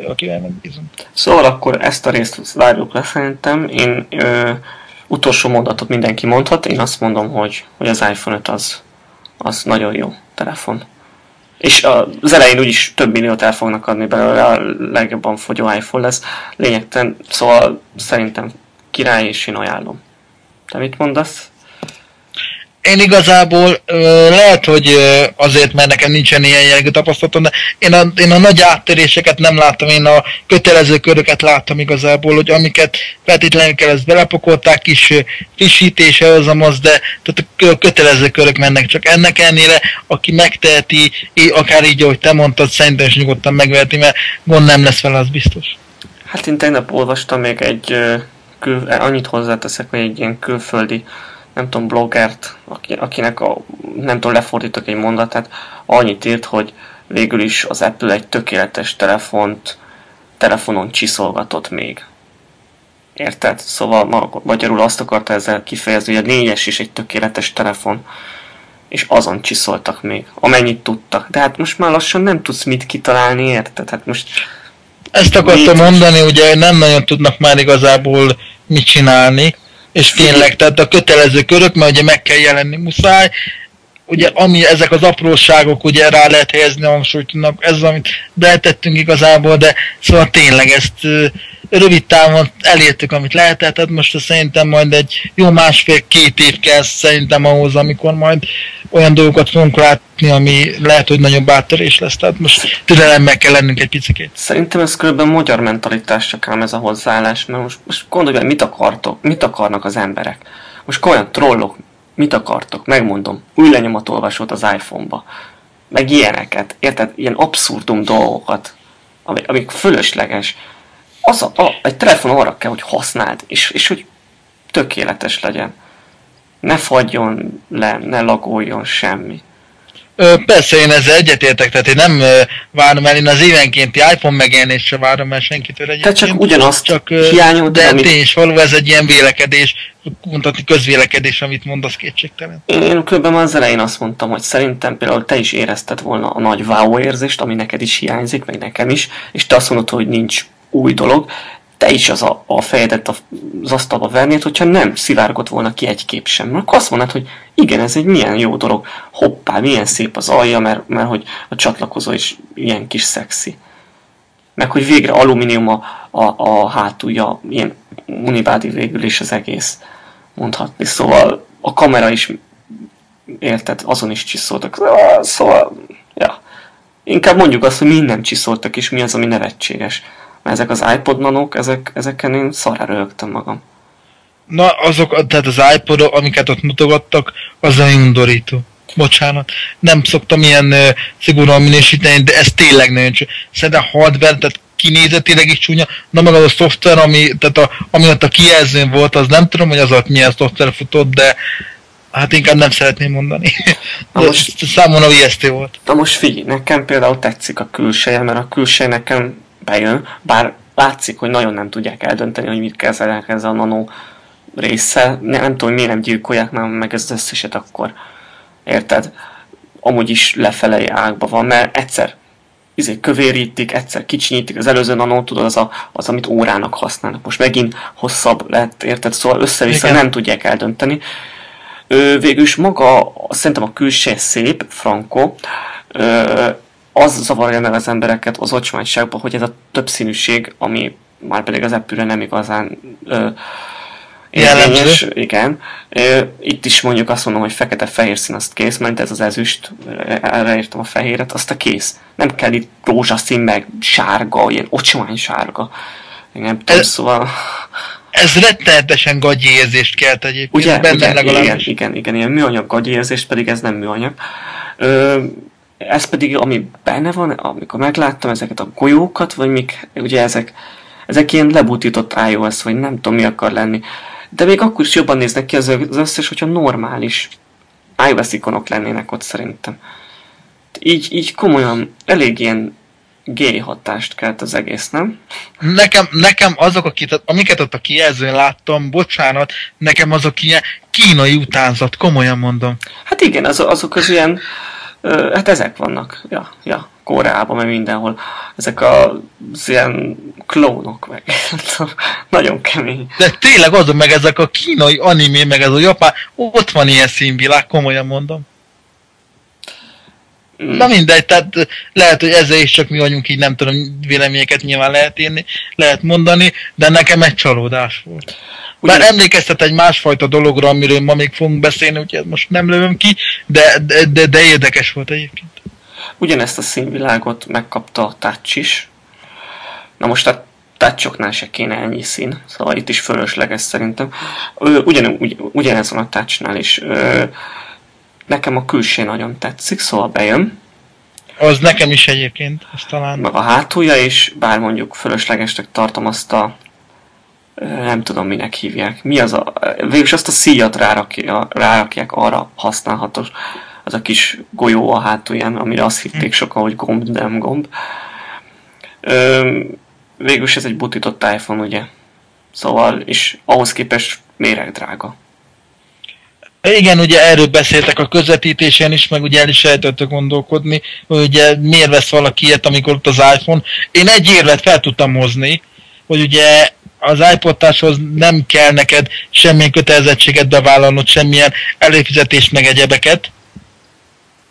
akivel megbízunk. Szóval akkor ezt a részt várjuk le szerintem. Én ö, utolsó mondatot mindenki mondhat. Én azt mondom, hogy, hogy az iPhone 5 az, az nagyon jó telefon. És az elején úgyis több milliót el fognak adni belőle, a legjobban fogyó iPhone lesz. Lényegtelen, szóval szerintem király, és én ajánlom. Te mit mondasz? Én igazából lehet, hogy azért, mert nekem nincsen ilyen jellegű tapasztalatom, de én a, én a nagy áttöréseket nem láttam, én a kötelező köröket láttam igazából, hogy amiket feltétlenül kell, ezt belepakolták kis frissítése az, de tehát a kötelező körök mennek, csak ennek ennél, aki megteheti, akár így, ahogy te mondtad, szerintem is nyugodtan megveheti, mert gond nem lesz vele, az biztos. Hát én tegnap olvastam még egy, kül, annyit hozzáteszek, hogy egy ilyen külföldi nem tudom, bloggert, aki, akinek a, nem tudom, lefordítok egy mondatát, annyit írt, hogy végül is az Apple egy tökéletes telefont telefonon csiszolgatott még. Érted? Szóval magyarul azt akarta ezzel kifejezni, hogy a négyes is egy tökéletes telefon, és azon csiszoltak még, amennyit tudtak. De hát most már lassan nem tudsz mit kitalálni, érted? Hát most... Ezt akartam mondani, ugye nem nagyon tudnak már igazából mit csinálni, és tényleg, tehát a kötelező körök, mert ugye meg kell jelenni muszáj, ugye ami ezek az apróságok, ugye rá lehet helyezni a hangsúlytnak, ez amit beletettünk igazából, de szóval tényleg ezt rövid távon elértük, amit lehetett, tehát most szerintem majd egy jó másfél-két év kell szerintem ahhoz, amikor majd olyan dolgokat fogunk látni, ami lehet, hogy nagyobb áttörés lesz, tehát most türelemmel kell lennünk egy picit. Szerintem ez kb. magyar mentalitás csak ám ez a hozzáállás, mert most, most gondolj mit akartok, mit akarnak az emberek. Most olyan trollok, mit akartok, megmondom, új lenyomatolvasót az iPhone-ba, meg ilyeneket, érted, ilyen abszurdum dolgokat, amik, fölösleges. Az a, a, egy telefon arra kell, hogy használd, és, és hogy tökéletes legyen. Ne fagyjon le, ne lagoljon semmi. Persze, én ezzel egyetértek, tehát én nem várom el, én az évenkénti iPhone megjelenésre várom el senkitől egyébként. Tehát csak ugyanazt csak, hiányod, de amit... tény való, ez egy ilyen vélekedés, mondhatni közvélekedés, amit mondasz kétségtelen. Én, kb. az elején azt mondtam, hogy szerintem például te is érezted volna a nagy wow érzést, ami neked is hiányzik, meg nekem is, és te azt mondod, hogy nincs új dolog, te is az a, a fejedet az asztalba vennéd, hogyha nem szivárgott volna ki egy kép sem. Akkor azt mondnád, hogy igen, ez egy milyen jó dolog, hoppá, milyen szép az alja, mert, mert hogy a csatlakozó is ilyen kis szexi. Meg hogy végre alumínium a, a, a hátulja, ilyen unibádi végül is az egész mondhatni. Szóval a kamera is, érted, azon is csiszoltak. Szóval, ja. Inkább mondjuk azt, hogy minden csiszoltak, és mi az, ami nevetséges. Ezek az iPod nanók, ezek, ezeken én szarra rögtem magam. Na, azok, tehát az iPod, amiket ott mutogattak, az a undorító. Bocsánat. Nem szoktam ilyen uh, szigorúan minősíteni, de ez tényleg nagyon csúnya. Szerintem hardware, tehát kinézetileg is csúnya, na meg az a szoftver, ami, tehát a, ami ott a kijelzőn volt, az nem tudom, hogy az ott milyen szoftver futott, de hát inkább nem szeretném mondani. Na most, számomra ijesztő volt. Na most figyelj, nekem például tetszik a külseje, mert a külseje nekem bejön, bár látszik, hogy nagyon nem tudják eldönteni, hogy mit kezelnek ezzel a nano résszel. Nem, nem tudom, miért nem gyilkolják nem meg ez az összeset akkor. Érted? Amúgy is lefele ágba van, mert egyszer izé, kövérítik, egyszer kicsinyítik, az előző nanó, tudod, az, a, az, amit órának használnak. Most megint hosszabb lett, érted? Szóval össze-vissza nem tudják eldönteni. Ö, végül is maga, szerintem a külső szép, Franco, ö, az zavarja meg az embereket az ocsmányságban, hogy ez a többszínűség, ami már pedig az epüre nem igazán ö, érvényes, igen. Ö, Itt is mondjuk azt mondom, hogy fekete-fehér szín azt kész, mert ez az ezüst, erre értem a fehéret, azt a kész. Nem kell itt rózsaszín, meg sárga, ilyen ocsmány sárga. Igen, nem tudom, Ez- szóval... Ez rettenetesen gagyi érzést kelt egyébként. Ugye, bennem ugye igen, igen, igen, ilyen műanyag gagyi érzést, pedig ez nem műanyag. Ö, ez pedig, ami benne van, amikor megláttam ezeket a golyókat, vagy mik, ugye ezek, ezek ilyen lebutított iOS, vagy nem tudom mi akar lenni. De még akkor is jobban néznek ki az, az összes, hogyha normális iOS ikonok lennének ott szerintem. Így, így komolyan elég ilyen gay hatást kelt az egész, nem? Nekem, nekem azok, akit, amiket ott a kijelzőn láttam, bocsánat, nekem azok ilyen kínai utánzat, komolyan mondom. Hát igen, az, azok az ilyen, hát ezek vannak, ja, ja, Koreában, meg mindenhol. Ezek a, az ilyen klónok, meg nagyon kemény. De tényleg azok meg ezek a kínai animé, meg ez a japán, ott van ilyen színvilág, komolyan mondom. Mm. Na mindegy, tehát lehet, hogy ezzel is csak mi vagyunk így, nem tudom, véleményeket nyilván lehet írni, lehet mondani, de nekem egy csalódás volt. Ugye- Bár emlékeztet egy másfajta dologra, amiről ma még fogunk beszélni, úgyhogy most nem lövöm ki, de, de, de, de érdekes volt egyébként. Ugyanezt a színvilágot megkapta a Touch is. Na most a touchoknál se kéne ennyi szín, szóval itt is fölösleges szerintem. Ugyan, ugy, ugyanez van a touchnál is. Ö, Nekem a külső nagyon tetszik, szóval bejön. Az nekem is egyébként, az talán. meg a hátulja is, bár mondjuk fölöslegesnek tartom azt a nem tudom minek hívják. Mi az a... Végülis azt a szíjat rárakja, rárakják arra használhatós. Az a kis golyó a hátulján, amire azt hitték sokan, hogy gomb, de nem gomb. Végülis ez egy butított iPhone, ugye? Szóval, és ahhoz képest méreg drága. Igen, ugye erről beszéltek a közvetítésen is, meg ugye el is sejtettük gondolkodni, hogy ugye miért vesz valaki ilyet, amikor ott az iPhone. Én egy érvet fel tudtam hozni, hogy ugye az iPod Touchhoz nem kell neked semmilyen kötelezettséget bevállalnod, semmilyen előfizetést meg egyebeket.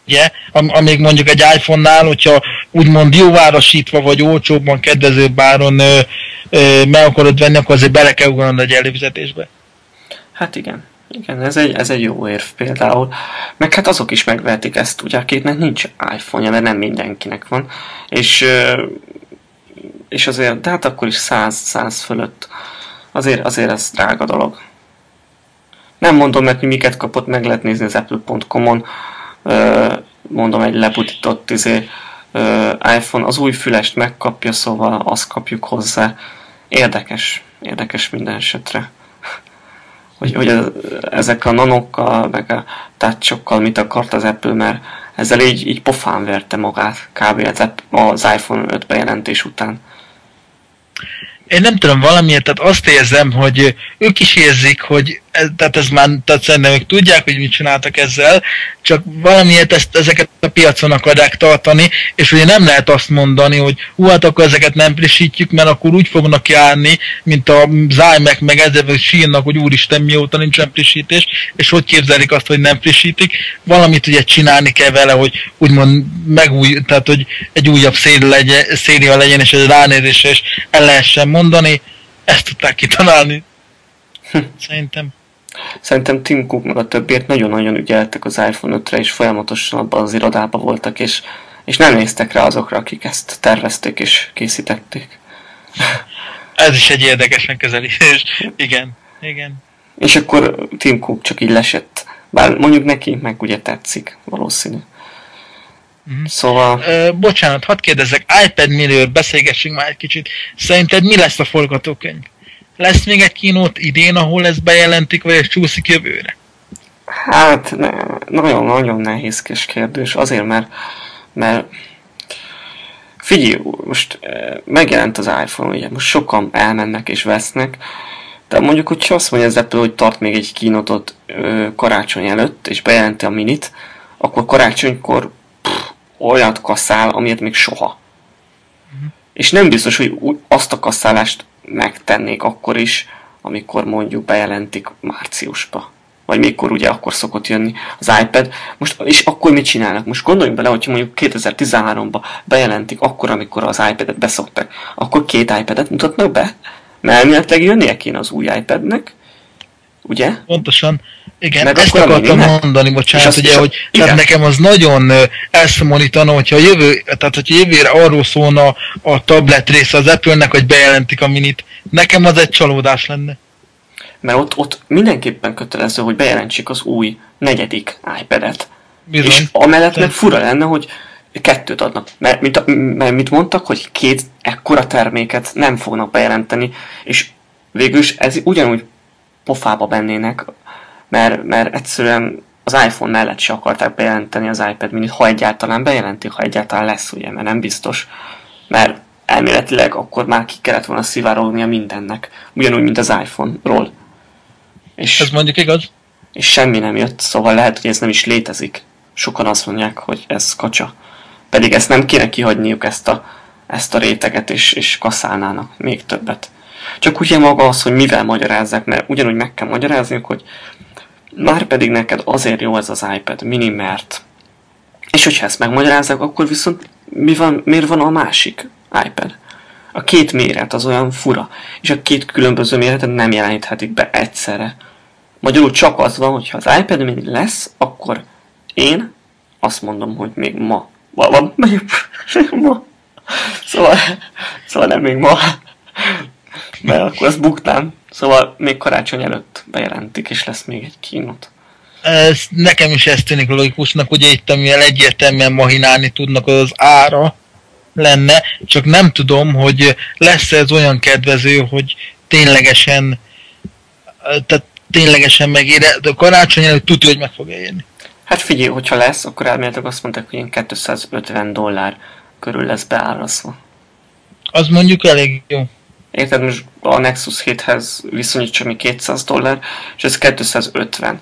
Ugye, am- amíg mondjuk egy iPhone-nál, hogyha úgymond jóvárosítva vagy olcsóbban, kedvezőbb áron ö, ö, meg akarod venni, akkor azért bele kell ugranod egy előfizetésbe. Hát igen. Igen, ez egy, ez egy jó érv például. Meg hát azok is megvehetik ezt, ugye akiknek nincs iPhone-ja, mert nem mindenkinek van. És, és azért, de hát akkor is 100-100 fölött. Azért, azért ez drága dolog. Nem mondom, mert miket kapott, meg lehet nézni az apple.com-on. Mondom, egy lebutított izé, iPhone, az új fülest megkapja, szóval azt kapjuk hozzá. Érdekes, érdekes minden esetre hogy, hogy ez, ezek a nanokkal, meg a touchokkal mit akart az Apple, mert ezzel így, így pofán verte magát kb. az, App- az iPhone 5 bejelentés után. én nem tudom, valamiért, tehát azt érzem, hogy ők is érzik, hogy ez, tehát ez már, tehát szerintem ők tudják, hogy mit csináltak ezzel, csak valamiért ezt, ezeket a piacon akarják tartani, és ugye nem lehet azt mondani, hogy hú, hát akkor ezeket nem frissítjük, mert akkor úgy fognak járni, mint a iMac, meg ezzel sírnak, hogy úristen, mióta nincsen frissítés, és hogy képzelik azt, hogy nem frissítik. Valamit ugye csinálni kell vele, hogy úgymond megúj, tehát hogy egy újabb széria legyen, széria legyen és egy ránézésre is el lehessen mondani. Ezt tudták kitalálni. Szerintem. Szerintem Tim Cook meg a többiek nagyon-nagyon ügyeltek az iPhone 5-re, és folyamatosan abban az irodában voltak, és, és nem néztek rá azokra, akik ezt tervezték és készítették. Ez is egy érdekes megközelítés. Igen. Igen. És akkor Tim Cook csak így lesett. Bár mondjuk neki meg ugye tetszik, valószínű. Mhm. Szóval... Ö, bocsánat, hadd kérdezzek, iPad miniről beszélgessünk már egy kicsit. Szerinted mi lesz a forgatókönyv? Lesz még egy kínót idén, ahol ezt bejelentik, vagy ez csúszik jövőre? Hát, nagyon-nagyon nehézkes kérdés. Azért, mert, mert Figyelj, most eh, megjelent az iPhone, ugye, most sokan elmennek és vesznek, de mondjuk, hogyha azt mondja az Apple, hogy tart még egy kínotot karácsony előtt, és bejelenti a minit, akkor karácsonykor pff, olyat kasszál, amilyet még soha. Mm. És nem biztos, hogy azt a kasszálást megtennék akkor is, amikor mondjuk bejelentik márciusba. Vagy mikor ugye akkor szokott jönni az iPad. Most, és akkor mit csinálnak? Most gondoljunk bele, hogyha mondjuk 2013-ban bejelentik akkor, amikor az iPad-et beszoktak, akkor két iPad-et mutatnak be? Mert elméletileg jönnie kéne az új iPad-nek, ugye? Pontosan. Igen, Meg ezt akartam mondani, bocsánat, azt, ugye, hogy tehát nekem az nagyon elszomorítana, hogyha a jövő, tehát hogyha jövőre arról szólna a tablet része az Apple-nek, hogy bejelentik a minit, nekem az egy csalódás lenne. Mert ott, ott mindenképpen kötelező, hogy bejelentsék az új negyedik iPad-et. Bizony. És amellett meg fura lenne, hogy kettőt adnak. Mert mit, mert mit mondtak, hogy két ekkora terméket nem fognak bejelenteni, és végülis ez ugyanúgy pofába bennének, mert, mert egyszerűen az iPhone mellett se akarták bejelenteni az iPad mini, ha egyáltalán bejelentik, ha egyáltalán lesz, ugye, mert nem biztos. Mert elméletileg akkor már ki kellett volna szivárognia mindennek, ugyanúgy, mint az iPhone-ról. És, ez mondjuk igaz? És semmi nem jött, szóval lehet, hogy ez nem is létezik. Sokan azt mondják, hogy ez kacsa. Pedig ezt nem kéne kihagyniuk ezt a, ezt a réteget, és, és kaszálnának még többet. Csak ugye maga az, hogy mivel magyarázzák, mert ugyanúgy meg kell magyarázniuk, hogy már pedig neked azért jó ez az iPad mini, mert és hogyha ezt megmagyarázzák, akkor viszont mi van, miért van a másik iPad? A két méret az olyan fura, és a két különböző méretet nem jeleníthetik be egyszerre. Magyarul csak az van, hogyha az iPad mini lesz, akkor én azt mondom, hogy még ma van, még ma. Szóval, szóval nem még ma. Mert akkor ezt buktám. Szóval még karácsony előtt bejelentik, és lesz még egy kínot. Ez, nekem is ez tűnik logikusnak, ugye itt amivel egyértelműen mahinálni tudnak, az az ára lenne, csak nem tudom, hogy lesz ez olyan kedvező, hogy ténylegesen tehát ténylegesen megér, de a karácsony előtt tudja, hogy meg fog érni. Hát figyelj, hogyha lesz, akkor elméletileg azt mondták, hogy ilyen 250 dollár körül lesz beáraszva. Az mondjuk elég jó. Érted, most a Nexus 7-hez viszonyítsa mi 200 dollár, és ez 250.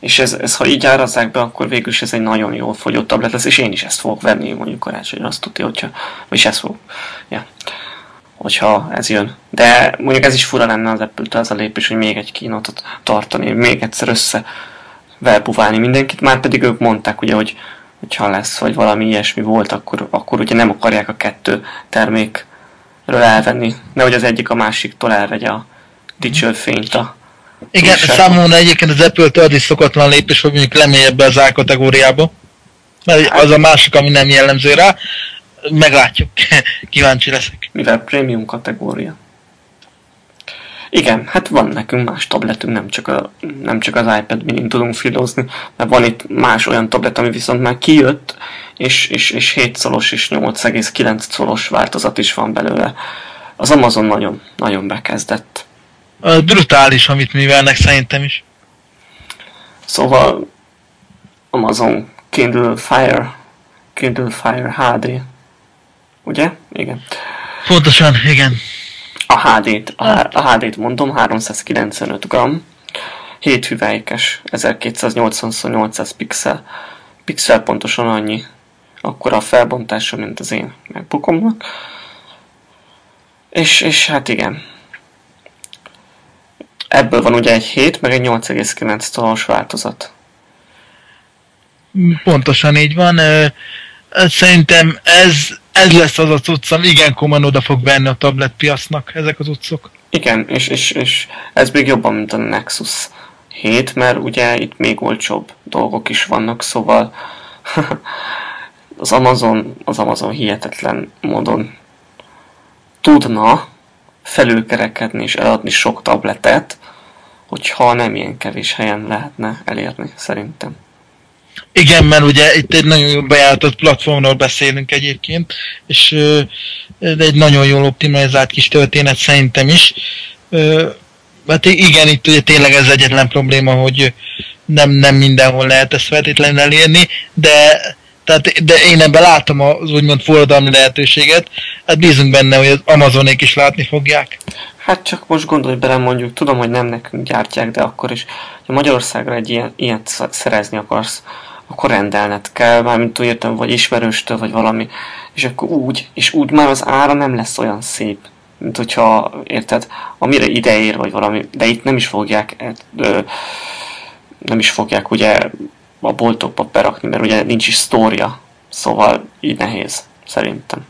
És ez, ez ha így árazzák be, akkor végül is ez egy nagyon jól fogyott tablet lesz, és én is ezt fogok venni mondjuk karácsonyra, azt tudja, hogyha, és ezt fog, ja, hogyha ez jön. De mondjuk ez is fura lenne az Apple-től az a lépés, hogy még egy kínotot tartani, még egyszer össze verbuválni mindenkit, már pedig ők mondták ugye, hogy hogyha lesz, vagy valami ilyesmi volt, akkor, akkor ugye nem akarják a kettő termékről elvenni, nehogy az egyik a másiktól elvegye a dicsőfényt a igen, számomra egyébként az Apple-től az is szokatlan lépés, hogy mondjuk lemélyebb be az A kategóriába. Mert hát, az a másik, ami nem jellemző rá. Meglátjuk. Kíváncsi leszek. Mivel prémium kategória. Igen, hát van nekünk más tabletünk, nem csak, a, nem csak az iPad mini tudunk filozni, mert van itt más olyan tablet, ami viszont már kijött, és, és, és 7 szolos és 8,9 szolos változat is van belőle. Az Amazon nagyon, nagyon bekezdett. Brutális, amit művelnek szerintem is. Szóval Amazon Kindle Fire Kindle Fire HD. Ugye? Igen. Pontosan, igen. A HD-t, a, a HD-t mondom, 395 g, 7 hüvelykes, 1280x800 pixel. Pixel pontosan annyi. Akkor a felbontása, mint az én megbukomnak. És, és hát igen. Ebből van ugye egy 7, meg egy 8,9 tolos változat. Pontosan így van. Szerintem ez ez lesz az a cucc, ami igen komolyan oda fog venni a tabletpiacnak, ezek az utcok. Igen, és, és, és ez még jobban, mint a Nexus 7, mert ugye itt még olcsóbb dolgok is vannak, szóval az Amazon, az Amazon hihetetlen módon tudna felülkerekedni és eladni sok tabletet, hogyha nem ilyen kevés helyen lehetne elérni, szerintem. Igen, mert ugye itt egy nagyon jó bejáratott platformról beszélünk egyébként, és egy nagyon jól optimalizált kis történet szerintem is. Hát igen, itt ugye tényleg ez egyetlen probléma, hogy nem, nem mindenhol lehet ezt feltétlenül elérni, de Tehát, de én ebben látom az úgymond forradalmi lehetőséget, hát bízunk benne, hogy az Amazonék is látni fogják. Hát csak most gondolj bele, mondjuk, tudom, hogy nem nekünk gyártják, de akkor is, ha Magyarországra egy ilyen, ilyet szerezni akarsz, akkor rendelned kell, mármint úgy értem, vagy ismerőstől, vagy valami, és akkor úgy, és úgy már az ára nem lesz olyan szép, mint hogyha, érted, amire ideér, vagy valami, de itt nem is fogják, nem is fogják ugye a boltokba berakni, mert ugye nincs is sztória, szóval így nehéz, szerintem.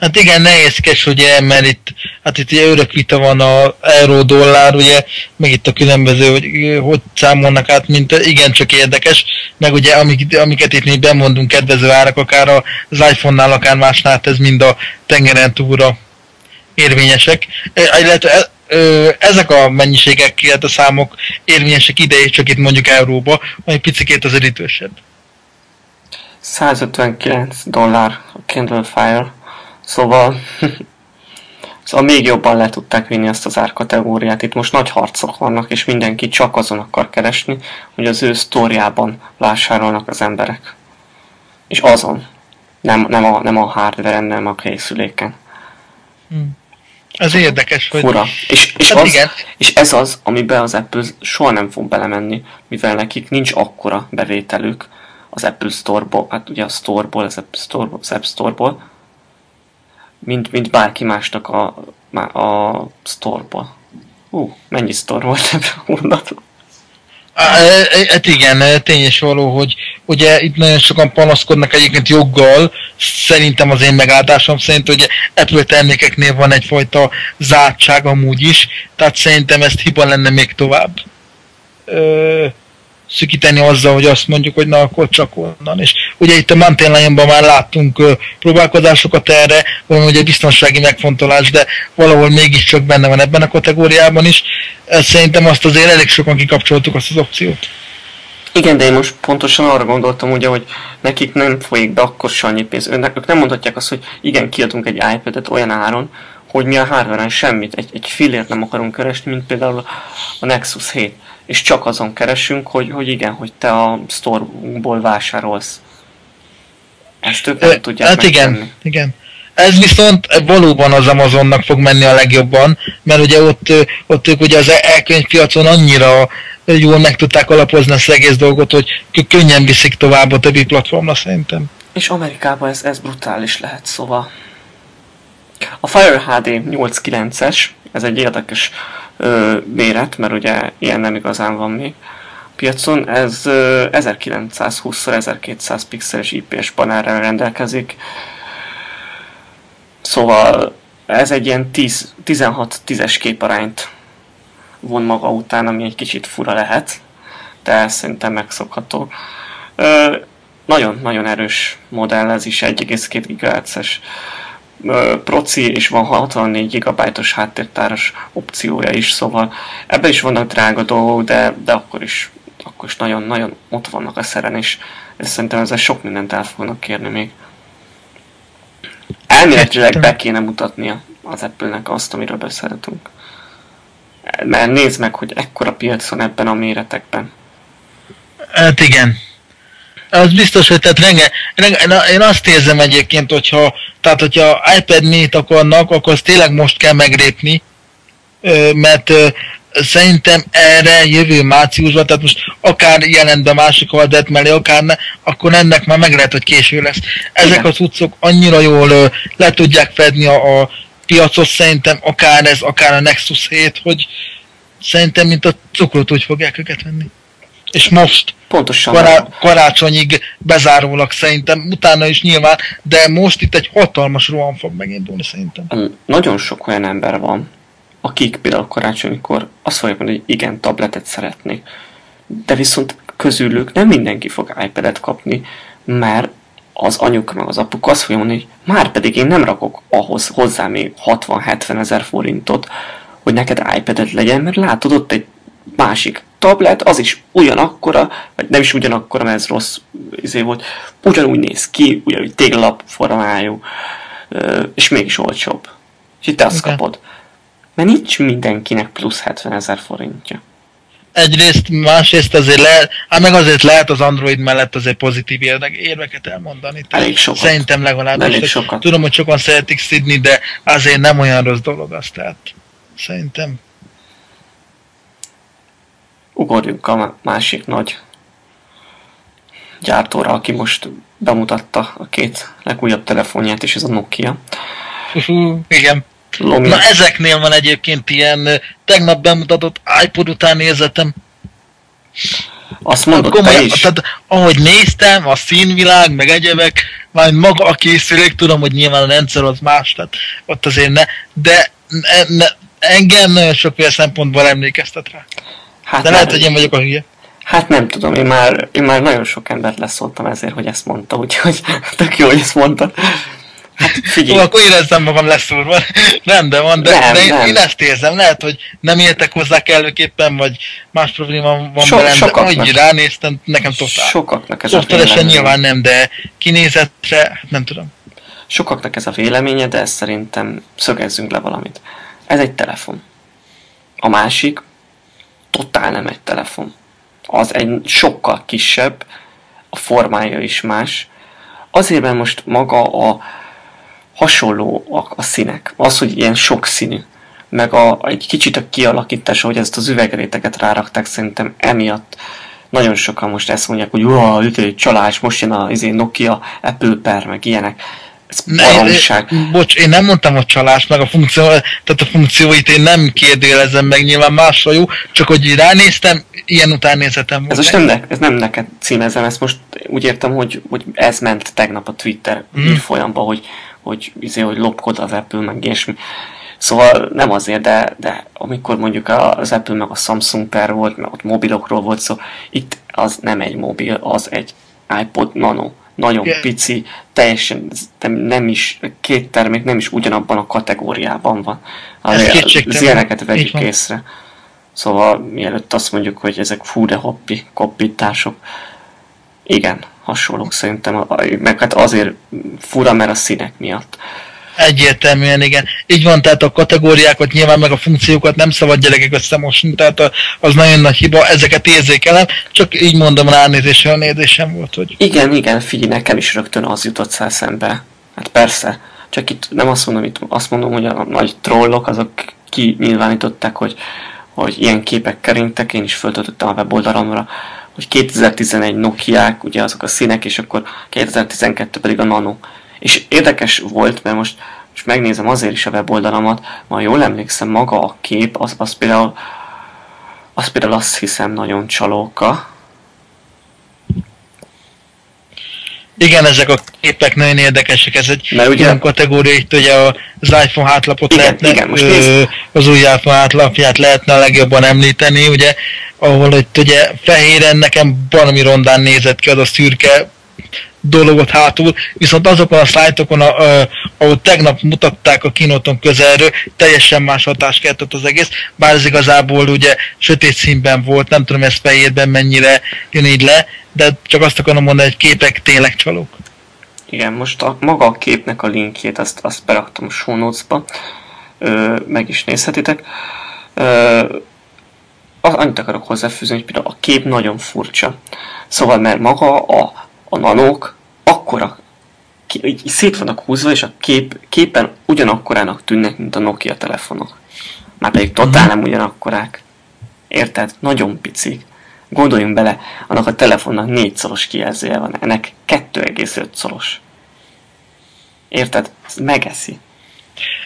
Hát igen, nehézkes, ugye, mert itt, hát itt ugye örök vita van a euró-dollár, ugye, meg itt a különböző, hogy hogy számolnak át, mint igen, csak érdekes, meg ugye, amik, amiket itt még bemondunk, kedvező árak, akár az iPhone-nál, akár másnál, hát ez mind a tengeren túlra érvényesek. Illetve ezek a mennyiségek, illetve a számok érvényesek ide, és csak itt mondjuk euróba, ami picikét az idősebb. 159 dollár a Kindle Fire Szóval, szóval még jobban le tudták vinni azt az árkategóriát. Itt most nagy harcok vannak, és mindenki csak azon akar keresni, hogy az ő sztóriában vásárolnak az emberek. És azon. Nem, nem, a, nem a hardware nem a készüléken. Hmm. Ez érdekes, hogy... Fura. És, és, hát az, igen. és ez az, amiben az Apple soha nem fog belemenni, mivel nekik nincs akkora bevételük az Apple Store-ból, hát ugye a Store-ból, az App Store-ból, az App Store-ból, mint, mint bárki másnak a, a store-ból. Ú, mennyi store volt ebben a mondatban? Hát igen, tény és való, hogy ugye itt nagyon sokan panaszkodnak egyébként joggal, szerintem az én megállásom szerint, hogy Apple termékeknél van egyfajta zártság amúgy is, tehát szerintem ezt hiba lenne még tovább. Ö, szükíteni azzal, hogy azt mondjuk, hogy na akkor csak onnan. És ugye itt a Mountain Lion-ban már láttunk próbálkozásokat erre, valami ugye biztonsági megfontolás, de valahol mégiscsak benne van ebben a kategóriában is. Szerintem azt azért elég sokan kikapcsoltuk azt az opciót. Igen, de én most pontosan arra gondoltam, ugye, hogy nekik nem folyik be akkor se annyi pénz. Önnek, ők nem mondhatják azt, hogy igen, kiadunk egy iPad-et olyan áron, hogy mi a hardware semmit, egy, egy fillért nem akarunk keresni, mint például a Nexus 7 és csak azon keresünk, hogy, hogy igen, hogy te a store-ból vásárolsz. Ezt ők nem tudják Hát megtenni. igen, igen. Ez viszont valóban az Amazonnak fog menni a legjobban, mert ugye ott, ott ők ugye az elkönyvpiacon annyira jól meg tudták alapozni ezt az egész dolgot, hogy könnyen viszik tovább a többi platformra szerintem. És Amerikában ez, ez brutális lehet, szóval. A Fire HD 8.9-es, ez egy érdekes ö, méret, mert ugye ilyen nem igazán van még a piacon. Ez 1920x1200 pixeles IPS panelrel rendelkezik. Szóval ez egy ilyen 16-10-es képarányt von maga után, ami egy kicsit fura lehet, de szerintem megszokható. Nagyon-nagyon erős modell, ez is 1,2 GHz-es proci, és van 64 GB-os háttértáros opciója is, szóval ebben is vannak drága dolgok, de, de akkor is akkor is nagyon-nagyon ott vannak a szeren, és ez szerintem ezzel sok mindent el fognak kérni még. Elméletileg be kéne mutatnia az Apple-nek azt, amiről beszéltünk. Mert nézd meg, hogy ekkora piac van ebben a méretekben. Hát igen. Az biztos, hogy tehát renge, renge, én azt érzem egyébként, hogyha, tehát hogyha iPad mini akarnak, akkor azt tényleg most kell meglépni, mert szerintem erre jövő márciusban, tehát most akár jelent be másik oldat mellé, akár ne, akkor ennek már meg lehet, hogy késő lesz. Ezek Igen. az utcok annyira jól le tudják fedni a, a piacot, szerintem akár ez, akár a Nexus 7, hogy szerintem mint a cukrot úgy fogják őket venni és most Pontosan kará- karácsonyig bezárólag szerintem, utána is nyilván, de most itt egy hatalmas roham fog megindulni szerintem. Nagyon sok olyan ember van, akik például karácsonykor azt fogják mondani, hogy igen, tabletet szeretnék. De viszont közülük nem mindenki fog iPad-et kapni, mert az anyuk meg az apuk azt fogja mondani, hogy már pedig én nem rakok ahhoz hozzá még 60-70 ezer forintot, hogy neked iPad-et legyen, mert látod ott egy másik tablet, az is ugyanakkora, vagy nem is ugyanakkora, mert ez rossz izé volt, ugyanúgy néz ki, ugyanúgy téglap formájú, és mégis olcsóbb. És itt azt okay. kapod. Mert nincs mindenkinek plusz 70 ezer forintja. egyrészt, másrészt azért lehet, hát meg azért lehet az Android mellett azért pozitív érveket elmondani. Elég sokat. Szerintem legalább. Elég sokat. Tudom, hogy sokan szeretik szidni, de azért nem olyan rossz dolog az, tehát szerintem. Ugorjunk a másik nagy gyártóra, aki most bemutatta a két legújabb telefonját, és ez a Nokia. Uh, igen. Lomi. Na ezeknél van egyébként ilyen tegnap bemutatott iPod után érzetem. Azt mondod Akkor te is? Tehát, ahogy néztem, a színvilág, meg egyebek, majd maga a készülék, tudom, hogy nyilván a rendszer az más, tehát ott azért ne, de ne, ne, engem nagyon sokféle szempontból emlékeztet rá. Hát de lehet, hogy én vagyok a hülye. Hát nem tudom, én már, én már nagyon sok embert leszóltam ezért, hogy ezt mondta, úgyhogy tök jó, hogy ezt mondta. Hát figyelj. Ó, akkor érezzem magam leszúrva. Rendben van, de, nem, de én, nem. én ezt érzem. Lehet, hogy nem értek hozzá kellőképpen, vagy más probléma van so, velem, de ahogy ránéztem, nekem totál. Sokaknak ez Szoftveresen a nyilván nem, de kinézetre, hát nem tudom. Sokaknak ez a véleménye, de ezt szerintem szögezzünk le valamit. Ez egy telefon. A másik totál nem egy telefon. Az egy sokkal kisebb, a formája is más. Azért, mert most maga a hasonló a, színek. Az, hogy ilyen sokszínű. Meg a, egy kicsit a kialakítás, hogy ezt az üvegréteget rárakták, szerintem emiatt nagyon sokan most ezt mondják, hogy egy csalás, most jön a izé, Nokia, Apple per, meg ilyenek. Ez baromság. Bocs, én nem mondtam a csalás, meg a funkció, tehát a funkcióit én nem kérdélezem meg, nyilván másra jó, csak hogy ránéztem, ilyen utánnézetem volt. Ez most nem, ne, ez nem neked címezem, ezt most úgy értem, hogy, hogy ez ment tegnap a Twitter mm. folyamban, hogy hogy, izé, hogy lopkod az Apple, meg ilyesmi. Szóval nem azért, de, de amikor mondjuk az Apple meg a Samsung per volt, mert ott mobilokról volt szó, itt az nem egy mobil, az egy iPod Nano. Nagyon yeah. pici, teljesen nem, is, két termék nem is ugyanabban a kategóriában van. Azért az ilyeneket vegyük észre. Szóval mielőtt azt mondjuk, hogy ezek fú de hoppi koppítások, igen, hasonlók szerintem, meg hát azért fura, mert a színek miatt. Egyértelműen, igen. Így van, tehát a kategóriákat, nyilván meg a funkciókat nem szabad gyerekek összemosni, tehát az nagyon nagy hiba, ezeket érzékelem, csak így mondom, ránézésre a nézésem volt, hogy... Igen, igen, figyelj, nekem is rögtön az jutott szembe. Hát persze, csak itt nem azt mondom, itt azt mondom, hogy a nagy trollok azok kinyilvánították, hogy, hogy ilyen képek kerintek, én is föltöltöttem a weboldalamra, hogy 2011 Nokiák, ugye azok a színek, és akkor 2012 pedig a Nano. És érdekes volt, mert most, most megnézem azért is a weboldalamat, ma jól emlékszem, maga a kép, az, az például az például azt hiszem nagyon csalóka. Igen, ezek a képek nagyon érdekesek, ez egy Mert ugye, olyan kategória, itt ugye az iPhone hátlapot igen, lehetne, igen, most ö, az új iPhone hátlapját lehetne a legjobban említeni, ugye ahol hogy ugye fehéren nekem valami rondán nézett ki az a szürke dologot hátul, viszont azokon a szlájtokon, ahol tegnap mutatták a kínóton közelről, teljesen más hatást keltett az egész, bár ez igazából ugye sötét színben volt, nem tudom ez fehérben mennyire jön így le, de csak azt akarom mondani, hogy képek tényleg csalók. Igen, most a, maga a képnek a linkjét, azt, azt beraktam a show ö, meg is nézhetitek. Ö, annyit akarok hozzáfűzni, hogy például a kép nagyon furcsa. Szóval, mert maga a, a nanók akkora, így szét vannak húzva, és a kép, képen ugyanakkorának tűnnek, mint a Nokia telefonok. Már pedig totál nem ugyanakkorák. Érted? Nagyon picik. Gondoljunk bele, annak a telefonnak 4 szoros kijelzője van, ennek 2,5 szoros. Érted? Ez megeszi.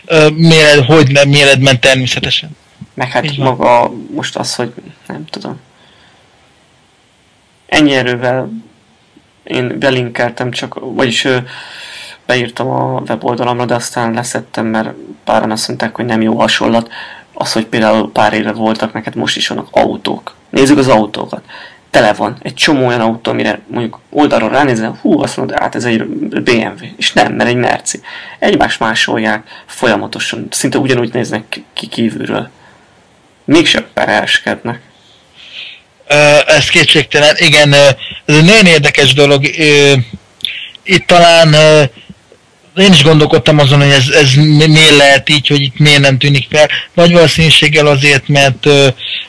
Ö, méred, hogy nem méredben természetesen. Meg hát maga most az, hogy nem tudom. Ennyi erővel én belinkeltem csak, vagyis beírtam a weboldalamra, de aztán leszettem, mert páran azt mondták, hogy nem jó hasonlat. Az, hogy például pár éve voltak, neked most is vannak autók. Nézzük az autókat. Tele van egy csomó olyan autó, amire mondjuk oldalról ránézel, hú, azt mondod, hát ez egy BMW. És nem, mert egy Merci. Egymás másolják folyamatosan, szinte ugyanúgy néznek ki kívülről mégsem pereskednek. Ez kétségtelen. Igen, ez egy nagyon érdekes dolog. Itt talán én is gondolkodtam azon, hogy ez, ez miért lehet így, hogy itt miért nem tűnik fel. Nagy valószínűséggel azért, mert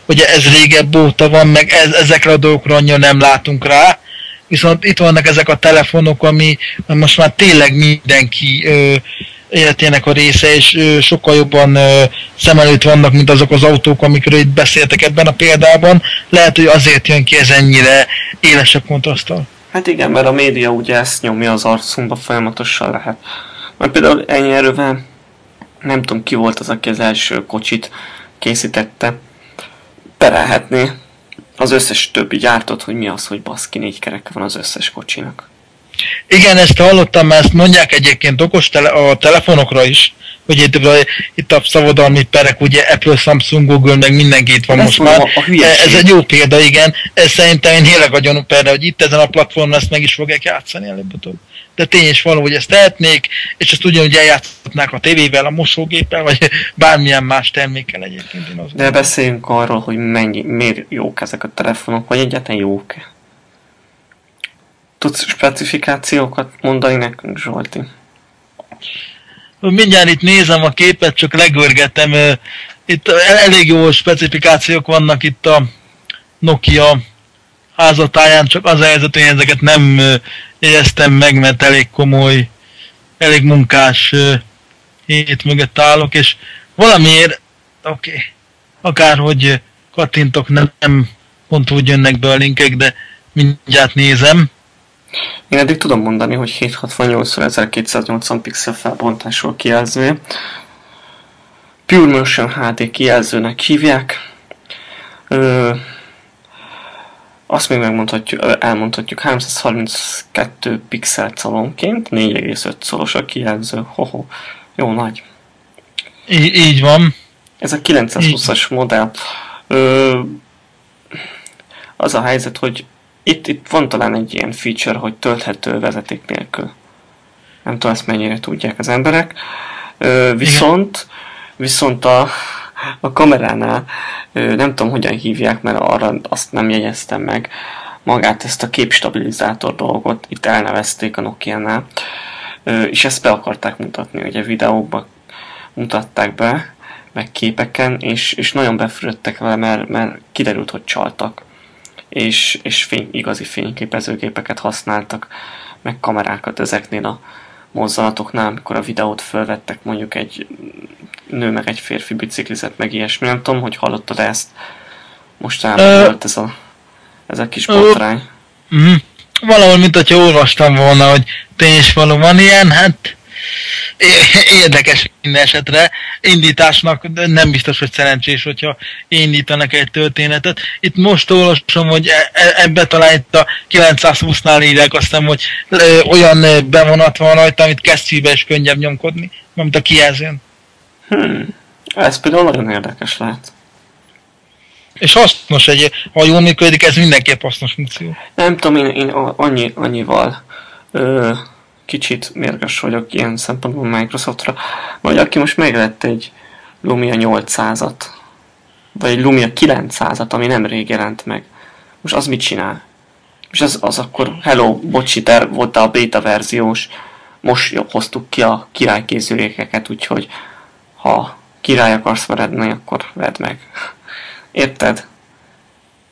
hogy ez régebb óta van, meg ez, ezekre a dolgokra annyira nem látunk rá, viszont itt vannak ezek a telefonok, ami most már tényleg mindenki életének a része, és sokkal jobban szem előtt vannak, mint azok az autók, amikről itt beszéltek ebben a példában. Lehet, hogy azért jön ki ez ennyire élesebb kontrasztal. Hát igen, mert a média ugye ezt nyomja az arcunkba folyamatosan lehet. Mert például ennyi erővel nem tudom ki volt az, aki az első kocsit készítette, perelhetné az összes többi gyártott, hogy mi az, hogy baszki négy kerek van az összes kocsinak. Igen, ezt hallottam, mert ezt mondják egyébként okos tele, a telefonokra is, hogy itt, itt a szabadalmi perek, ugye Apple, Samsung, Google, meg mindenki itt van Ezt most mondom, már. a. Ez egy jó példa, igen. Ez szerintem én hélek agyon példa, hogy itt ezen a platformon ezt meg is fogják játszani előbb-utóbb. De tény is való, hogy ezt tehetnék, és ezt ugyanúgy eljátszhatnák a tévével, a mosógéppel, vagy bármilyen más termékkel egyébként. Én De beszéljünk arról, hogy mennyi, miért jók ezek a telefonok, vagy egyáltalán jók-e. Tudsz specifikációkat mondani nekünk, Zsolti? Mindjárt itt nézem a képet, csak legörgetem. Itt el- elég jó specifikációk vannak itt a Nokia házatáján, csak az a helyzet, hogy ezeket nem jegyeztem meg, mert elég komoly, elég munkás hét mögött állok, és valamiért, oké, okay, akárhogy kattintok, nem, nem pont úgy jönnek be a linkek, de mindjárt nézem. Én eddig tudom mondani, hogy 768x1280 pixel felbontású kijelző. Pure Motion HD kijelzőnek hívják. Ö, azt még megmondhatjuk, elmondhatjuk 332 pixel szalonként, 4,5 szoros a kijelző. Hoho, jó nagy. Í- így van. Ez a 920-as modell. Ö, az a helyzet, hogy itt, itt van talán egy ilyen feature, hogy tölthető vezeték nélkül. Nem tudom, ezt mennyire tudják az emberek. Ö, viszont, viszont a, a kameránál ö, nem tudom, hogyan hívják, mert arra azt nem jegyeztem meg. Magát ezt a képstabilizátor dolgot itt elnevezték a Nokia-nál. Ö, és ezt be akarták mutatni, ugye videókban mutatták be, meg képeken, és, és nagyon befürödtek vele, mert, mert kiderült, hogy csaltak. És, és fény, igazi fényképezőgépeket használtak, meg kamerákat ezeknél a mozzanatoknál, amikor a videót felvettek, mondjuk egy nő meg egy férfi biciklizett, meg ilyesmi. Nem tudom, hogy hallottad ezt. Mostanában Ö- volt ez a, ez a kis Ö- botrány. Mm. Valahol, mint hogyha olvastam volna, hogy tény is valóban ilyen, hát érdekes minden esetre. Indításnak nem biztos, hogy szerencsés, hogyha indítanak egy történetet. Itt most olvasom, hogy e- e- ebbe talán itt a 920-nál írják azt hiszem, hogy olyan bevonat van rajta, amit kesztyűbe is könnyebb nyomkodni, mint a kijelzőn. Hmm. Ez például nagyon érdekes lehet. És hasznos egy, ha jól működik, ez mindenképp hasznos funkció. Nem tudom, én, én annyi, annyival ö, kicsit mérges vagyok ilyen szempontból Microsoftra, vagy aki most megvett egy Lumia 800-at, vagy egy Lumia 900-at, ami nemrég jelent meg. Most az mit csinál? És az, az akkor, hello, bocsi, te volt a beta verziós, most hoztuk ki a királykészülékeket, úgyhogy ha király akarsz maradni, akkor vedd meg. Érted?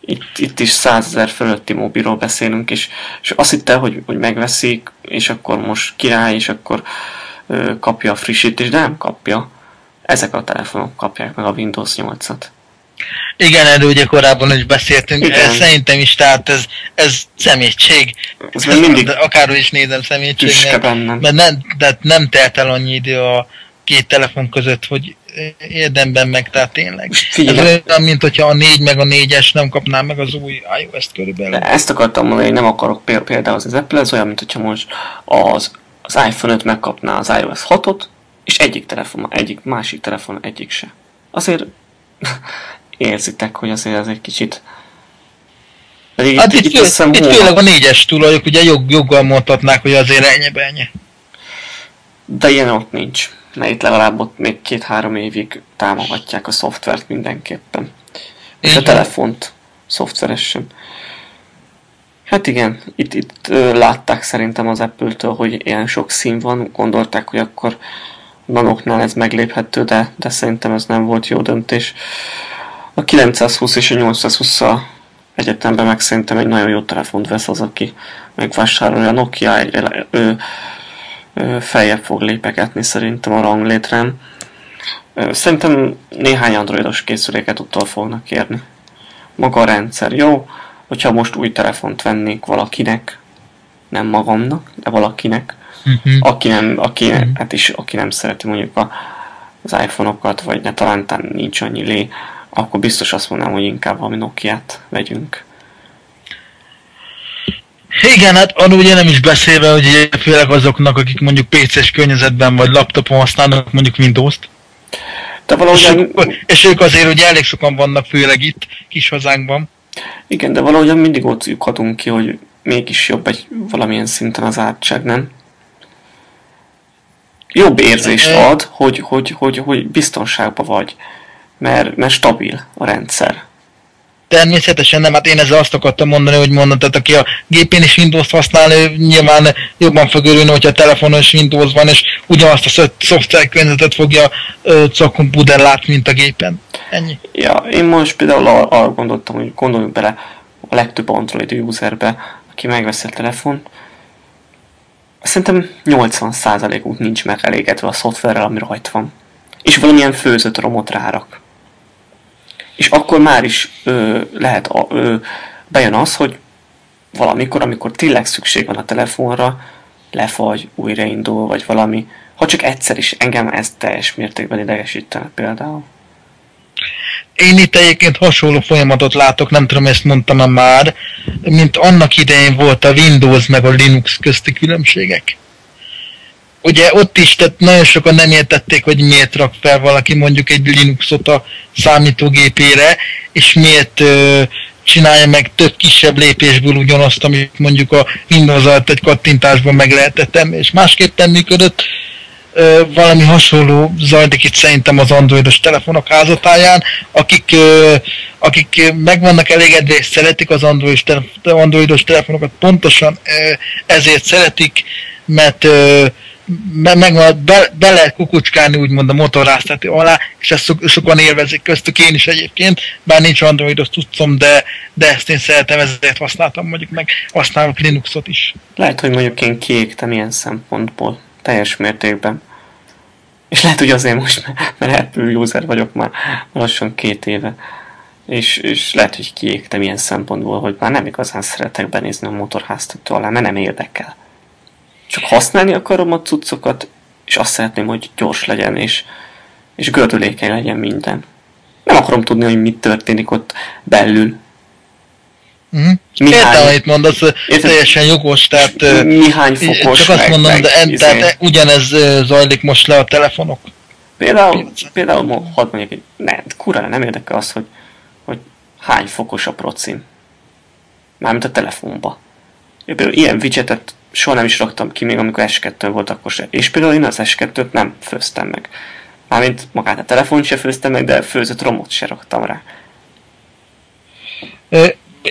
Itt, itt is százezer fölötti mobilról beszélünk, és, és azt hitte, hogy, hogy megveszik, és akkor most király, és akkor ö, kapja a frissítést, de nem kapja. Ezek a telefonok kapják meg a Windows 8-at. Igen, erről ugye korábban is beszéltünk, Igen. ez szerintem is, tehát ez, ez szemétség. Ez még mindig De akárhogy is nézem szemétségnek. Mert nem, tehát nem telt el annyi idő a két telefon között, hogy érdemben meg, tehát tényleg. Figyelj. Ez olyan, mint hogyha a 4 meg a 4-es nem kapná meg az új iOS-t körülbelül. De ezt akartam mondani, hogy nem akarok péld- például az Apple, ez olyan, mint hogyha most az, az iPhone 5 megkapná az iOS 6-ot, és egyik telefon, egyik másik telefon egyik se. Azért érzitek, hogy azért ez egy kicsit... Pedig Hát itt, itt, fő, azt hiszem itt főleg a 4-es tulajok, ugye jog, joggal mondhatnák, hogy azért ennyi ennyi. De ilyen ott nincs. Mert itt legalább ott még két-három évig támogatják a szoftvert mindenképpen. És a telefont szoftveresen. Hát igen, itt, itt ö, látták szerintem az Apple-től, hogy ilyen sok szín van, gondolták, hogy akkor nanoknál ez megléphető, de, de szerintem ez nem volt jó döntés. A 920 és a 820 a egyetemben meg szerintem egy nagyon jó telefont vesz az, aki megvásárolja a Nokia, egy, ő feljebb fog lépegetni szerintem a ranglétrán. Szerintem néhány androidos készüléket utol fognak kérni. Maga a rendszer jó, hogyha most új telefont vennék valakinek, nem magamnak, de valakinek, uh-huh. aki, nem, aki, uh-huh. hát is, aki nem szereti mondjuk a, az iPhone-okat, vagy ne talán nincs annyi lé, akkor biztos azt mondanám, hogy inkább valami Nokia-t vegyünk. Igen, hát arról ugye nem is beszélve, hogy főleg azoknak, akik mondjuk PC-s környezetben vagy laptopon használnak mondjuk Windows-t. De valahogy... És, ők, és ők azért ugye elég sokan vannak, főleg itt, kis hazánkban. Igen, de valahogyan mindig ott lyukhatunk ki, hogy mégis jobb egy valamilyen szinten az átság, nem? Jobb érzést ad, hogy, hogy, hogy, hogy biztonságban vagy, mert, mert stabil a rendszer. Természetesen nem, hát én ezzel azt akartam mondani, hogy mondod, tehát aki a gépén is Windows-t használ, nyilván jobban fog örülni, hogyha a telefonon is Windows van, és ugyanazt a szoftver környezetet fogja cokon puder látni, mint a gépen. Ennyi. Ja, én most például arra gondoltam, hogy gondoljunk bele a legtöbb Android userbe, aki megveszi a telefon, szerintem 80%-uk nincs megelégedve a szoftverrel, ami rajta van. És valamilyen főzött romot rárak és akkor már is ö, lehet, ö, bejön az, hogy valamikor, amikor tényleg szükség van a telefonra, lefagy, újraindul, vagy valami. Ha csak egyszer is, engem ez teljes mértékben idegesítene például. Én itt egyébként hasonló folyamatot látok, nem tudom, ezt mondtam már, mint annak idején volt a Windows meg a Linux közti különbségek ugye ott is, tehát nagyon sokan nem értették, hogy miért rak fel valaki mondjuk egy Linuxot a számítógépére, és miért ö, csinálja meg több kisebb lépésből ugyanazt, amit mondjuk a Windows egy kattintásban meg lehetett tenni, és másképpen működött. Ö, valami hasonló zajlik itt szerintem az androidos telefonok házatáján, akik, ö, akik meg vannak elégedve és szeretik az androidos, androidos telefonokat, pontosan ö, ezért szeretik, mert ö, meg, meg be, lehet kukucskálni úgymond a motorráztató alá, és ezt szok, sokan élvezik köztük én is egyébként, bár nincs Androidos tudszom, de, de ezt én szeretem, ezért használtam mondjuk meg, használok Linuxot is. Lehet, hogy mondjuk én kiégtem ilyen szempontból, teljes mértékben. És lehet, hogy azért most, mert Apple user vagyok már lassan két éve. És, és lehet, hogy kiégtem ilyen szempontból, hogy már nem igazán szeretek benézni a motorháztató alá, mert nem érdekel. Csak használni akarom a cuccokat, és azt szeretném, hogy gyors legyen, és, és gördülékeny legyen minden. Nem akarom tudni, hogy mit történik ott belül. Mm-hmm. Értem, amit mondasz, értem, teljesen jogos, tehát mihány fokos, csak azt meg, mondom, meg, de en, izé. tehát ugyanez zajlik most le a telefonok. Például, például hadd mondjuk, ne, kurva nem érdekel az, hogy, hogy hány fokos a procim. Mármint a telefonba. Én például ilyen widgetet soha nem is raktam ki, még amikor S2 volt akkor se. És például én az S2-t nem főztem meg. Mármint magát a telefont se főztem meg, de főzött romot se raktam rá.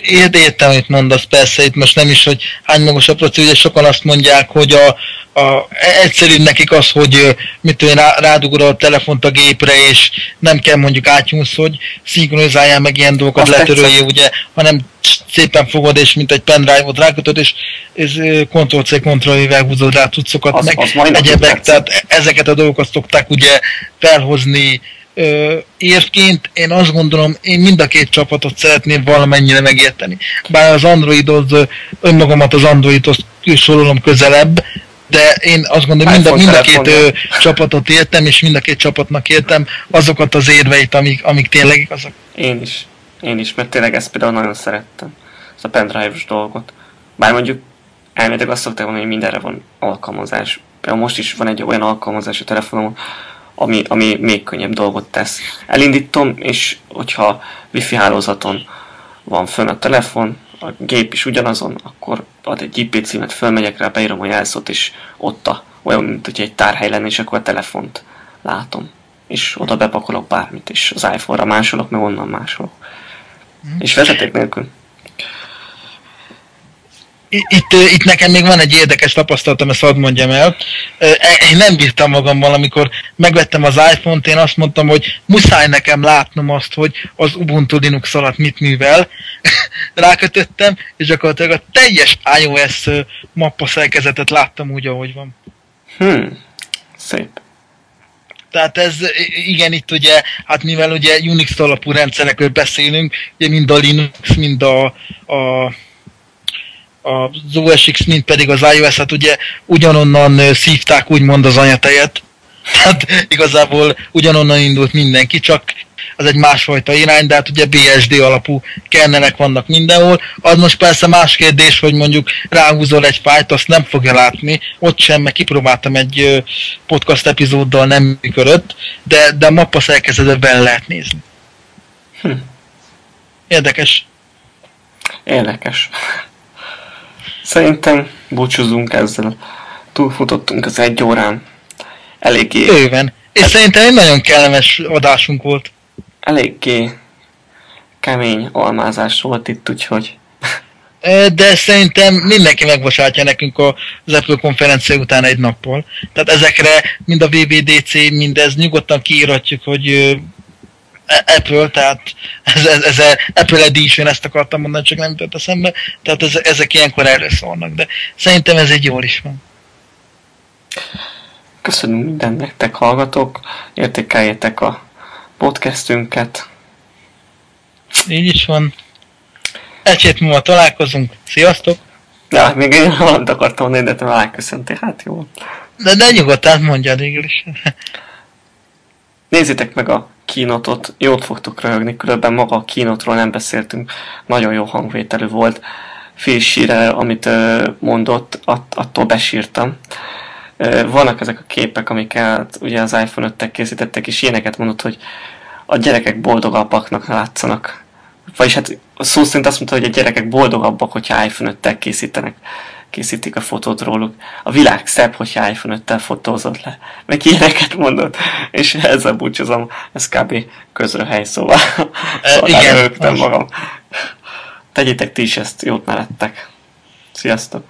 Értem, amit mondasz, persze, itt most nem is, hogy hány magas a proci, ugye sokan azt mondják, hogy a, a, egyszerűbb nekik az, hogy mit tudom, rá, rádugod a telefont a gépre, és nem kell mondjuk átnyúlsz, hogy szinkronizáljál meg ilyen dolgokat, letörölje, ugye, hanem szépen fogod, és mint egy pendrive-ot rákötöd, és, és Ctrl-C, Ctrl-vel húzod rá cuccokat, az, meg az egyebek, tehát ezeket a dolgokat szokták ugye felhozni érként én azt gondolom, én mind a két csapatot szeretném valamennyire megérteni. Bár az Androidhoz, önmagamat az Androidhoz sorolom közelebb, de én azt gondolom, mind a, mind a két ö, csapatot értem, és mind a két csapatnak értem azokat az érveit, amik, amik tényleg igazak. Én is. Én is, mert tényleg ezt például nagyon szerettem. Ezt a pendrive-os dolgot. Bár mondjuk elméletileg azt szokták mondani, hogy mindenre van alkalmazás. Például most is van egy olyan alkalmazás a telefonom, ami, ami még könnyebb dolgot tesz. Elindítom, és hogyha wifi hálózaton van fönn a telefon, a gép is ugyanazon, akkor ad egy IP címet, fölmegyek rá, beírom a jelszót, és ott a, olyan, mint hogy egy tárhely lenne, és akkor a telefont látom. És oda bepakolok bármit, és az iPhone-ra másolok, meg onnan másolok. Mm. És vezeték nélkül. Itt, itt nekem még van egy érdekes tapasztalatom, ezt hadd mondjam el. Én nem bírtam magammal, amikor megvettem az iPhone-t, én azt mondtam, hogy muszáj nekem látnom azt, hogy az Ubuntu Linux alatt mit művel. Rákötöttem, és gyakorlatilag a teljes iOS mappa szerkezetet láttam úgy, ahogy van. Hmm, szép. Tehát ez, igen, itt ugye, hát mivel ugye Unix alapú rendszerekről beszélünk, ugye mind a Linux, mind a, a az OS X, mint pedig az iOS, hát ugye ugyanonnan szívták úgymond az anyatejet. Tehát igazából ugyanonnan indult mindenki, csak az egy másfajta irány, de hát ugye BSD alapú kernelek vannak mindenhol. Az most persze más kérdés, hogy mondjuk ráhúzol egy fájt, azt nem fogja látni, ott sem, mert kipróbáltam egy podcast epizóddal, nem működött, de, de a mappa szerkezetben lehet nézni. Hm. Érdekes. Érdekes. Szerintem búcsúzunk ezzel. Túlfutottunk az egy órán. Eléggé... Bőven. És ez... szerintem egy nagyon kellemes adásunk volt. Eléggé kemény almázás volt itt, úgyhogy... De szerintem mindenki megbocsátja nekünk az Apple konferencia után egy nappal. Tehát ezekre mind a VBDC, mindez nyugodtan kiíratjuk, hogy Apple, tehát ez, ez, ez a Apple Edition, ezt akartam mondani, csak nem jutott eszembe, tehát ez, ezek ilyenkor erről szólnak, de szerintem ez egy jól is van. Köszönöm minden nektek, hallgatók, értékeljétek a podcastünket. Így is van. Egy hét múlva találkozunk. Sziasztok! Ja, még én valamit akartam mondani, de te már elköszöntél, hát jó. De, de nyugodtan mondjad végül is. Nézzétek meg a kínotot, jót fogtok röhögni, különben maga a kínotról nem beszéltünk, nagyon jó hangvételű volt. Phil amit mondott, att, attól besírtam. Vannak ezek a képek, amiket ugye az iPhone 5 készítettek, és ilyeneket mondott, hogy a gyerekek boldogabbaknak látszanak. Vagyis hát szó szerint azt mondta, hogy a gyerekek boldogabbak, hogyha iPhone 5 készítenek készítik a fotót róluk. A világ szebb, hogyha iPhone 5-tel fotózod le. Meg ilyeneket mondod. És ezzel búcsúzom, ez kb. közröhely, szóval, e, szóval igen, magam. Tegyétek ti is ezt, jót mellettek. Sziasztok!